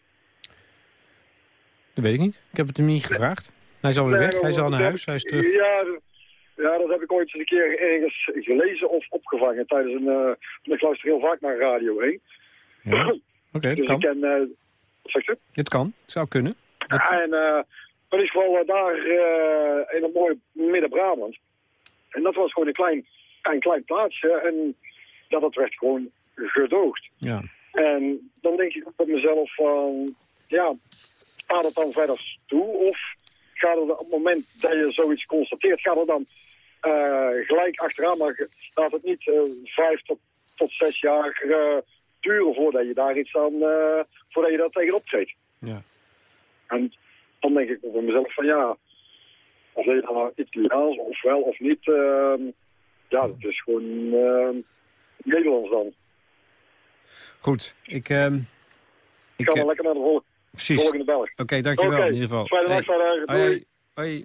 Dat weet ik niet. Ik heb het hem niet gevraagd. Hij is alweer Nee, weg, hij is al naar huis, hij is terug. Ja, ja, dat heb ik ooit eens een keer ergens gelezen of opgevangen tijdens een... ik luister heel vaak naar Radio 1. Ja. Oké, dat dus kan. ik ken... eh zegt u? Het kan, het zou kunnen. Ja, en dat is vooral eh, daar eh, in een mooi Midden-Brabant. En dat was gewoon een klein, een klein plaatsje. En ja, dat werd gewoon gedoogd. Ja. En dan denk ik bij mezelf van, ja, gaat het dan verder toe? Of gaat het op het moment dat je zoiets constateert, gaat het dan eh, gelijk achteraan? Maar laat het niet vijf tot, tot zes jaar duren voordat je daar iets aan, voordat je daar tegenop treedt. Ja. En dan denk ik voor mezelf van ja, of je dan nou Italiaans of wel of niet, uh, ja, dat is gewoon uh, Nederlands dan. Goed, ik... Uh, ik ga wel lekker naar de volgende, Precies. volgende Belg. Oké, okay, dankjewel okay. in ieder geval. Fijne dag. Doei. Hoi. Hoi.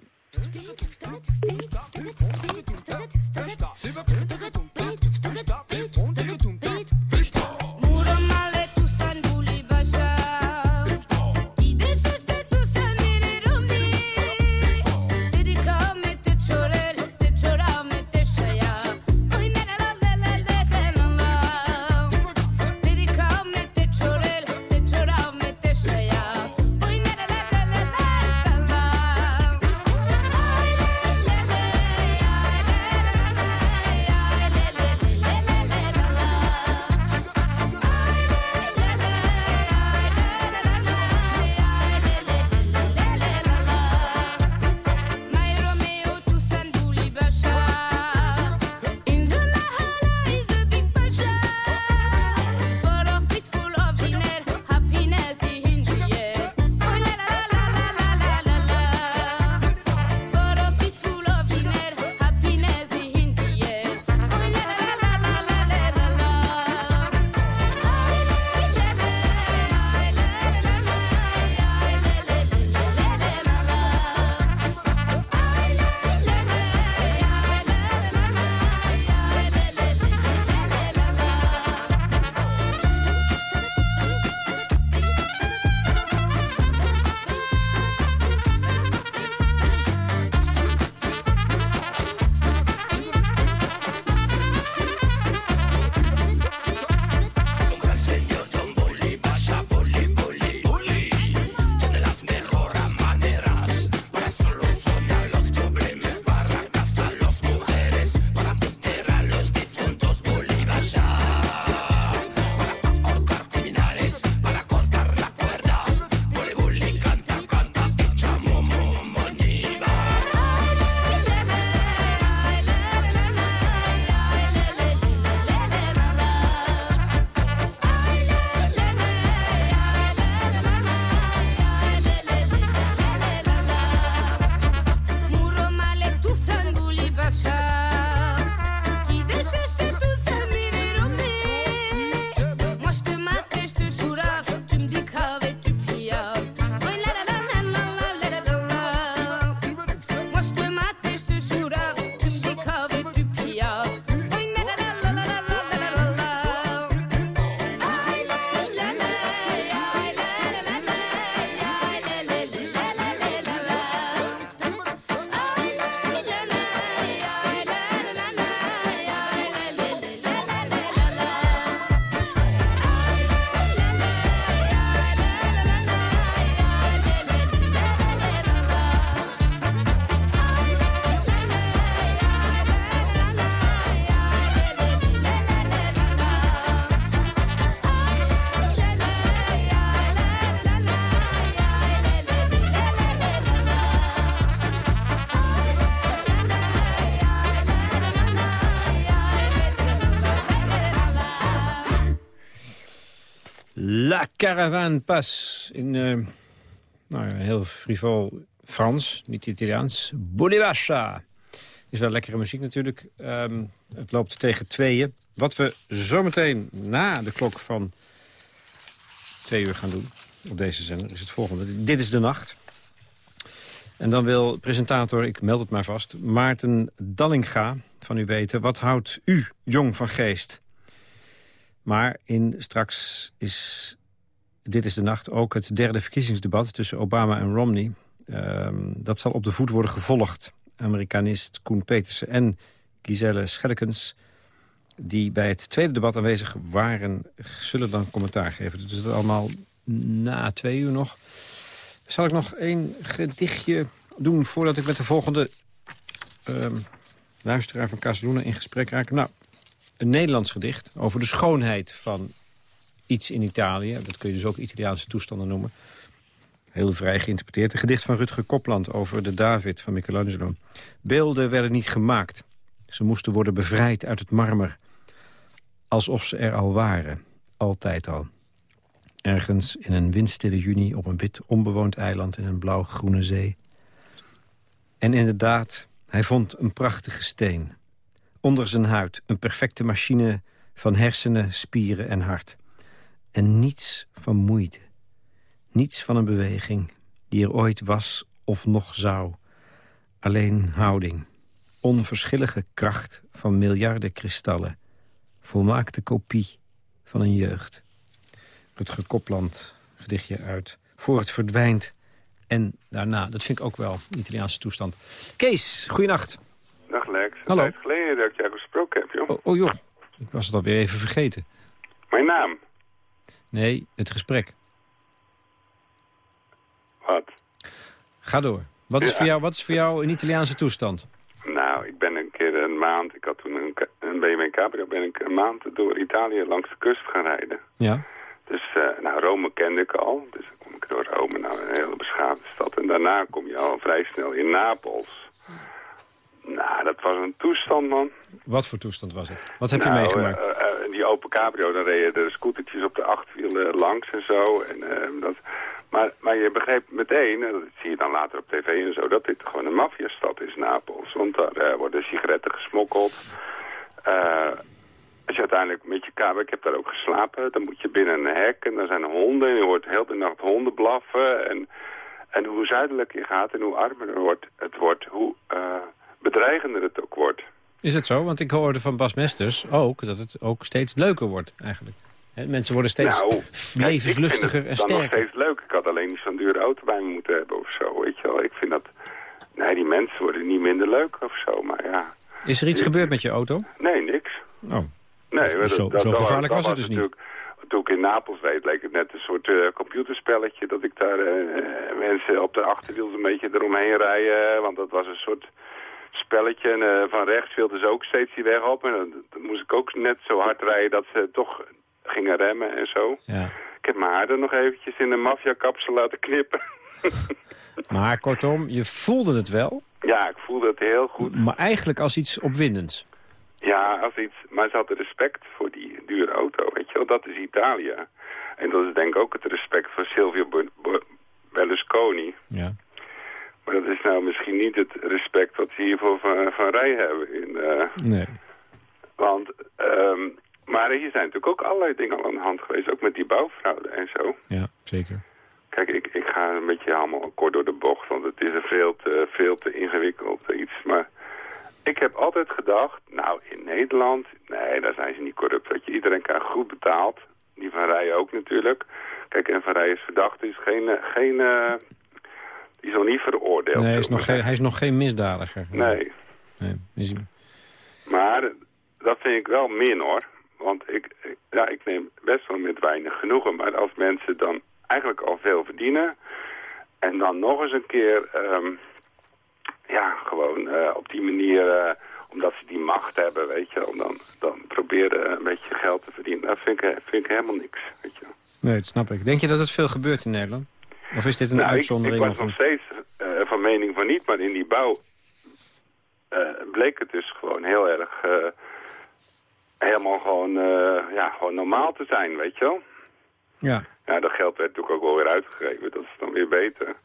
La Caravane Pas. In uh, nou, heel frivol Frans, niet Italiaans. Bolivasha. Is wel lekkere muziek natuurlijk. Um, het loopt tegen tweeën. Wat we zometeen na de klok van twee uur gaan doen op deze zender is het volgende. Dit is de nacht. En dan wil presentator, ik meld het maar vast, Maarten Dallinga van u weten... wat houdt u jong van geest? Maar in straks is Dit is de Nacht ook het derde verkiezingsdebat tussen Obama en Romney. Um, dat zal op de voet worden gevolgd. Amerikanist Koen Petersen en Giselle Schellekens... die bij het tweede debat aanwezig waren, zullen dan commentaar geven. Dus dat allemaal na twee uur nog. Zal ik nog één gedichtje doen voordat ik met de volgende um, luisteraar van Casaluna in gesprek raak? Nou, een Nederlands gedicht over de schoonheid van iets in Italië. Dat kun je dus ook Italiaanse toestanden noemen. Heel vrij geïnterpreteerd. Een gedicht van Rutger Kopland over de David van Michelangelo. Beelden werden niet gemaakt. Ze moesten worden bevrijd uit het marmer. Alsof ze er al waren. altijd al. Ergens in een windstille juni op een wit onbewoond eiland in een blauw-groene zee. En inderdaad, hij vond een prachtige steen. Onder zijn huid een perfecte machine van hersenen, spieren en hart. En niets van moeite. Niets van een beweging die er ooit was of nog zou. Alleen houding. Onverschillige kracht van miljarden kristallen. Volmaakte kopie van een jeugd. Het Kopland, gedichtje uit Voor het verdwijnt en daarna. Dat vind ik ook wel een Italiaanse toestand. Kees, goeienacht. Dag Lex. Hallo. Het is geleden dat ik jou gesproken heb, joh. Oh, oh joh, ik was het alweer even vergeten. Mijn naam? Nee, het gesprek. Wat? Ga door. Wat is, Ja. voor, jou, wat is voor jou een Italiaanse toestand? Nou, ik ben een keer een maand, ik had toen een BMW Cabrio, ben ik een maand door Italië langs de kust gaan rijden. Ja. Dus, eh, nou, Rome kende ik al. Dus dan kom ik door Rome, nou, een hele beschaafde stad. En daarna kom je al vrij snel in Napels. Nou, dat was een toestand, man. Wat voor toestand was het? Wat heb je Nou, meegemaakt? eh, eh, die open cabrio, dan reden de scootertjes op de achterwielen langs en zo. En, eh, dat, maar, maar je begreep meteen, en dat zie je dan later op tv en zo, dat dit gewoon een maffiastad is, Napels. Want daar eh, worden sigaretten gesmokkeld. Eh, als je uiteindelijk met je cabrio, ik heb daar ook geslapen, dan moet je binnen een hek en dan zijn er honden en je hoort heel de nacht honden blaffen. En, en hoe zuidelijker je gaat en hoe armer het wordt, het wordt hoe eh, bedreigender het ook wordt. Is het zo? Want ik hoorde van Bas Mesters ook dat het ook steeds leuker wordt eigenlijk. Mensen worden steeds Nou, levenslustiger ik en vind het dan nog sterker. steeds leuk. Ik had alleen niet zo'n dure auto bij me moeten hebben of zo, weet je wel. Ik vind dat... Nee, die mensen worden niet minder leuk of zo, maar ja. Is er iets gebeurd met je auto? Nee, niks. Oh. Nee, Zo- zo gevaarlijk was het dus niet. Toen ik in Napels reed, leek het net een soort eh, computerspelletje... dat ik daar eh, mensen op de achterwiel een beetje eromheen rijden. Want dat was een soort spelletje. En eh, van rechts wilden ze ook steeds die weg op. En dan, dan moest ik ook net zo hard rijden dat ze toch gingen remmen en zo. Ja. Ik heb mijn haar er nog eventjes in een maffiakapsel laten knippen. Maar kortom, je voelde het wel, ja, ik voelde het heel goed. maar eigenlijk als iets opwindends. Ja, als iets, maar ze hadden respect voor die dure auto, weet je wel. Dat is Italië. En dat is denk ik ook het respect voor Silvio Ber- Ber- Berlusconi. Ja. Maar dat is nou misschien niet het respect wat ze hier voor Van, van Rij hebben. In, eh, Nee. want, ehm, maar hier zijn natuurlijk ook allerlei dingen al aan de hand geweest. Ook met die bouwfraude en zo. Ja, zeker. Kijk, ik, ik ga een beetje allemaal kort door de bocht, want het is een veel te, veel te ingewikkeld iets. Maar ik heb altijd gedacht, nou in Nederland, nee, daar zijn ze niet corrupt. Dat je iedereen krijgt goed betaald. Die van Rijen ook natuurlijk. Kijk, en van Rijen is verdacht, is geen, eh, geen eh, die is nog niet veroordeeld. Nee, hij is, nog geen, hij is nog geen misdadiger. Nee, Nee, is maar dat vind ik wel min hoor. Want ik, ik- ja, ik neem best wel met weinig genoegen. Maar als mensen dan eigenlijk al veel verdienen... en dan nog eens een keer... ehm, ja, gewoon eh, op die manier... eh, omdat ze die macht hebben, weet je... Om dan, dan proberen een beetje geld te verdienen. Dat vind ik, vind ik helemaal niks, weet je. Nee, dat snap ik. Denk je dat het veel gebeurt in Nederland? Of is dit een Nou, ik, ik uitzondering? was nog steeds eh, van mening van niet, maar in die bouw eh, bleek het dus gewoon heel erg eh, helemaal gewoon, ja, gewoon normaal te zijn, weet je wel. Ja. Ja, dat geld werd natuurlijk ook wel weer uitgegeven, dat is dan weer beter.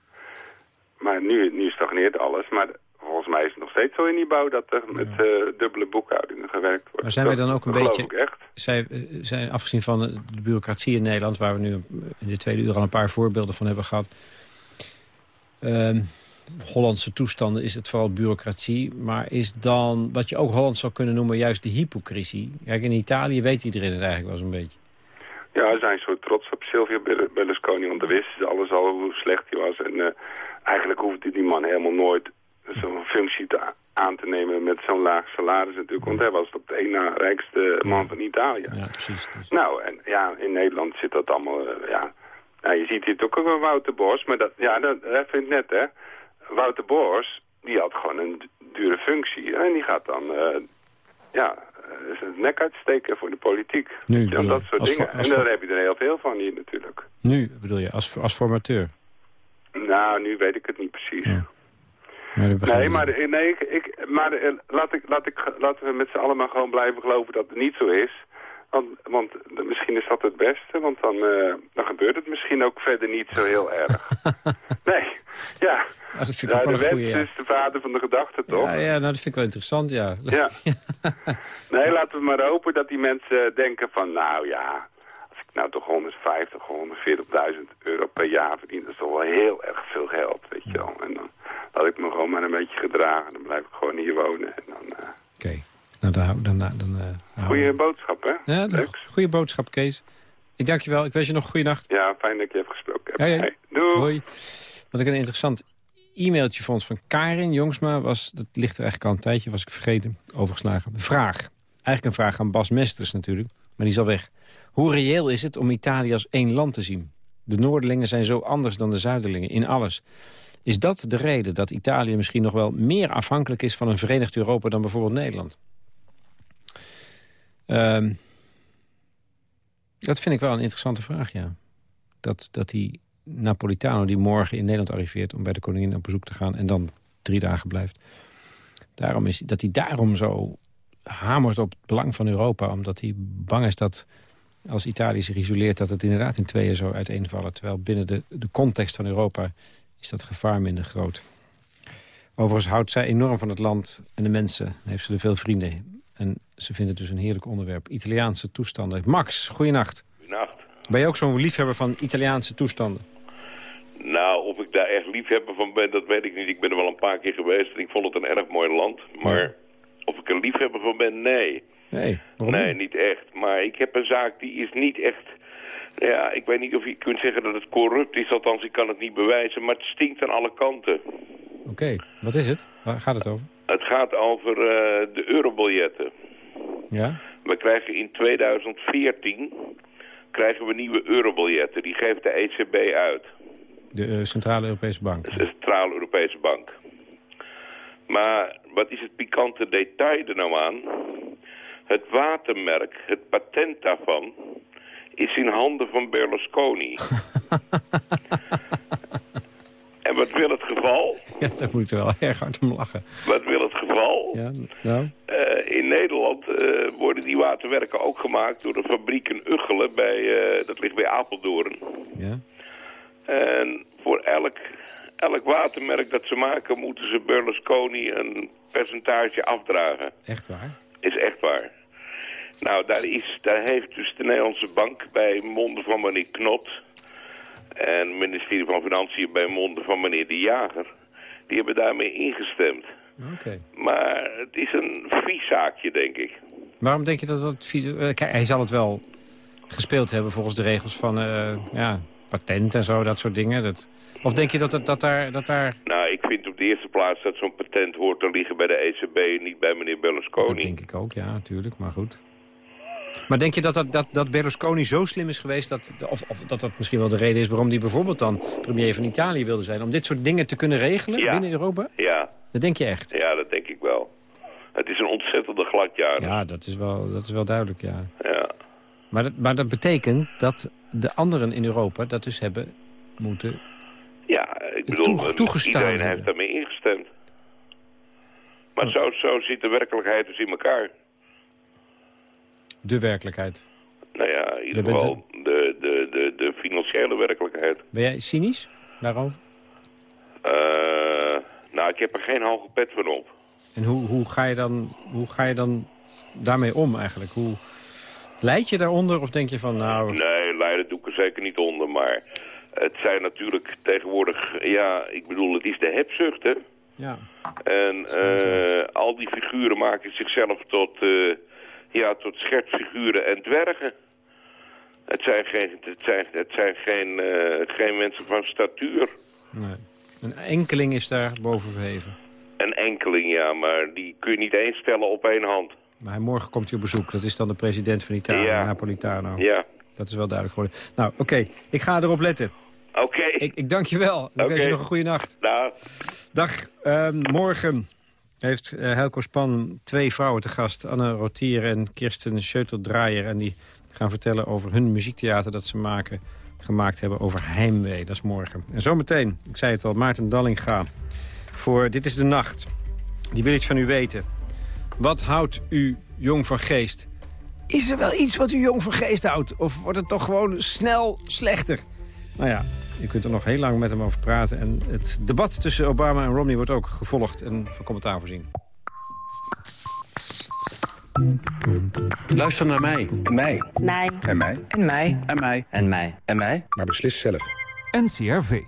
Maar nu, nu stagneert alles, maar volgens mij is het nog steeds zo in die bouw dat er met eh, dubbele boekhoudingen gewerkt wordt. Maar zijn wij dan ook een beetje- echt. Zij eh, zijn, afgezien van de bureaucratie in Nederland... waar we nu in de tweede uur al een paar voorbeelden van hebben gehad... ehm, Hollandse toestanden is het vooral bureaucratie. Maar is dan, wat je ook Holland zou kunnen noemen, juist de hypocrisie? Kijk, in Italië weet iedereen het eigenlijk wel zo'n beetje. Ja, ze zijn zo trots op Silvio Ber- Berlusconi, want dan wisten ze alles al hoe slecht hij was. En eh, eigenlijk hoefde die man helemaal nooit zo'n functie te aan te nemen met zo'n laag salaris natuurlijk. Want hij was op de na rijkste man van Italië. Ja, precies. Dus- Nou, en ja, in Nederland zit dat allemaal, eh, ja... Nou, je ziet hier ook wel Wouter Bos, maar dat, ja, dat, dat vind ik net, hè. Wouter Bos, die had gewoon een du- dure functie. En die gaat dan, eh, ja, eh, zijn nek uitsteken voor de politiek. Nu, ja, dat soort dingen. en daar heb je er heel veel van hier natuurlijk. Nu bedoel je, als, als formateur. Nou, nu weet ik het niet precies. Ja. Nee, maar, eh, nee, ik, ik, maar eh, laat ik, laat ik, laten we met z'n allen maar gewoon blijven geloven dat het niet zo is. Want, want misschien is dat het beste, want dan, uh, dan gebeurt het misschien ook verder niet zo heel erg. nee, ja. Oh, dat vind ik nou, de wens is de vader van de gedachte, toch? Ja, ja, nou, dat vind ik wel interessant, ja. ja. nee, laten we maar hopen dat die mensen denken van, nou ja, als ik nou toch 150, 140.000 euro per jaar verdien, dat is toch wel heel erg veel geld, weet je wel. En dan laat ik me gewoon maar een beetje gedragen, dan blijf ik gewoon hier wonen. En dan... Uh... Oké. Nou, dan, dan, dan, uh, Goeie boodschap, hè? Ja, goede boodschap, Kees. Ik dank je wel. Ik wens je nog een goede nacht. Ja, fijn dat je hebt gesproken. Ja. Doei. Hoi. Wat ik een interessant e-mailtje vond van Karin Jongsma... Was, dat ligt er eigenlijk al een tijdje, was ik vergeten, overgeslagen. De vraag. Eigenlijk een vraag aan Bas Mesters natuurlijk, maar die is al weg. Hoe reëel is het om Italië als één land te zien? De Noorderlingen zijn zo anders dan de Zuiderlingen, in alles. Is dat de reden dat Italië misschien nog wel meer afhankelijk is... van een verenigd Europa dan bijvoorbeeld Nederland? Um, dat vind ik wel een interessante vraag, ja. Dat, dat die Napolitano die morgen in Nederland arriveert... om bij de koningin op bezoek te gaan en dan drie dagen blijft... Daarom is, dat hij daarom zo hamert op het belang van Europa... omdat hij bang is dat als Italië zich isoleert... dat het inderdaad in tweeën zou uiteenvallen. Terwijl binnen de, de context van Europa is dat gevaar minder groot. Overigens houdt zij enorm van het land en de mensen. Heeft ze er veel vrienden. En ze vindt het dus een heerlijk onderwerp. Italiaanse toestanden. Max, goeienacht. Goeienacht. Ben je ook zo'n liefhebber van Italiaanse toestanden? Nou, of ik daar echt liefhebber van ben, dat weet ik niet. Ik ben er wel een paar keer geweest en ik vond het een erg mooi land. Maar of ik er liefhebber van ben, nee. Nee, Nee, niet echt. Maar ik heb een zaak die is niet echt... Ja, ik weet niet of je kunt zeggen dat het corrupt is. Althans, ik kan het niet bewijzen. Maar het stinkt aan alle kanten. Oké, wat is het? Waar gaat het over? Het gaat over uh, de eurobiljetten. Ja? We krijgen in 2014 krijgen we nieuwe eurobiljetten. Die geeft de ECB uit. De uh, Centrale Europese Bank. De Centrale Europese Bank. Maar wat is het pikante detail er nou aan? Het watermerk, het patent daarvan, is in handen van Berlusconi. En wat wil het geval? Ja, daar moet ik er wel erg hard om lachen. Wat wil het geval? Ja, nou? Uh, in Nederland uh, worden die waterwerken ook gemaakt door de fabriek in Uggelen. Bij, uh, dat ligt bij Apeldoorn. Ja. En voor elk, elk watermerk dat ze maken... moeten ze Berlusconi een percentage afdragen. Echt waar? Is echt waar. Nou, daar, is, daar heeft dus de Nederlandse bank bij monden van meneer Knot en het ministerie van Financiën bij monden van meneer De Jager... die hebben daarmee ingestemd. Oké. Maar het is een vies zaakje, denk ik. Waarom denk je dat dat vies... Kijk, hij zal het wel gespeeld hebben volgens de regels van uh, ja, patent en zo, dat soort dingen. Dat... Of denk je dat, dat, dat, daar, dat daar... Nou, ik vind op de eerste plaats dat zo'n patent hoort te liggen bij de ECB... niet bij meneer Berlusconi. Dat denk ik ook, ja, natuurlijk, maar goed. Maar denk je dat, dat, dat, dat Berlusconi zo slim is geweest... Dat, of, of dat dat misschien wel de reden is waarom hij bijvoorbeeld dan premier van Italië wilde zijn... om dit soort dingen te kunnen regelen binnen Europa? Ja. Dat denk je echt? Ja, dat denk ik wel. Het is een ontzettende gladjaar. Ja, dat is wel, dat is wel duidelijk, ja. ja. Maar, dat, maar dat betekent dat de anderen in Europa dat dus hebben moeten Ja, ik bedoel, toegestaan iedereen hebben. heeft daarmee ingestemd. Maar zo, zo zit de werkelijkheid dus in elkaar de werkelijkheid? Nou ja, in ieder geval de, de, de, de financiële werkelijkheid. Ben jij cynisch daarover? Uh, nou, ik heb er geen hoge pet van op. En hoe, hoe, ga je dan, hoe ga je dan daarmee om eigenlijk? Hoe, leid je daaronder of denk je van nou... Nee, lijden doe ik er zeker niet onder, maar het zijn natuurlijk tegenwoordig... Ja, ik bedoel, het is de hebzucht, hè? Ja. En uh, al die figuren maken zichzelf tot... Uh, ja, tot schertsfiguren en dwergen. Het zijn geen, het zijn, het zijn geen, uh, geen mensen van statuur. Nee. Een enkeling is daar boven verheven. Een enkeling, ja, maar die kun je niet eens stellen op één hand. Maar morgen komt hij op bezoek. Dat is dan de president van Italië, ja. Napolitano. Ja. Dat is wel duidelijk geworden. Nou, oké. Ik ga erop letten. Oké. Ik, ik, dank je wel. Ik wens je nog een goede nacht. Dag. Dag. Uh, morgen heeft uh, Helco Span twee vrouwen te gast. Anne Rotier en Kirsten Scheuteldraaier. En die gaan vertellen over hun muziektheater dat ze maken, gemaakt hebben over heimwee. Dat is morgen. En zometeen, ik zei het al, Maarten Dallinga voor Dit is de Nacht. Die wil iets van u weten. Wat houdt u jong van geest Is er wel iets wat u jong van geest houdt? Of wordt het toch gewoon snel slechter? Nou ja, je kunt er nog heel lang met hem over praten. En het debat tussen Obama en Romney wordt ook gevolgd en van commentaar voorzien. Luister naar mij. En mij. Mij. En mij. En mij. En mij. En mij. En mij. Maar beslis zelf. NCRV.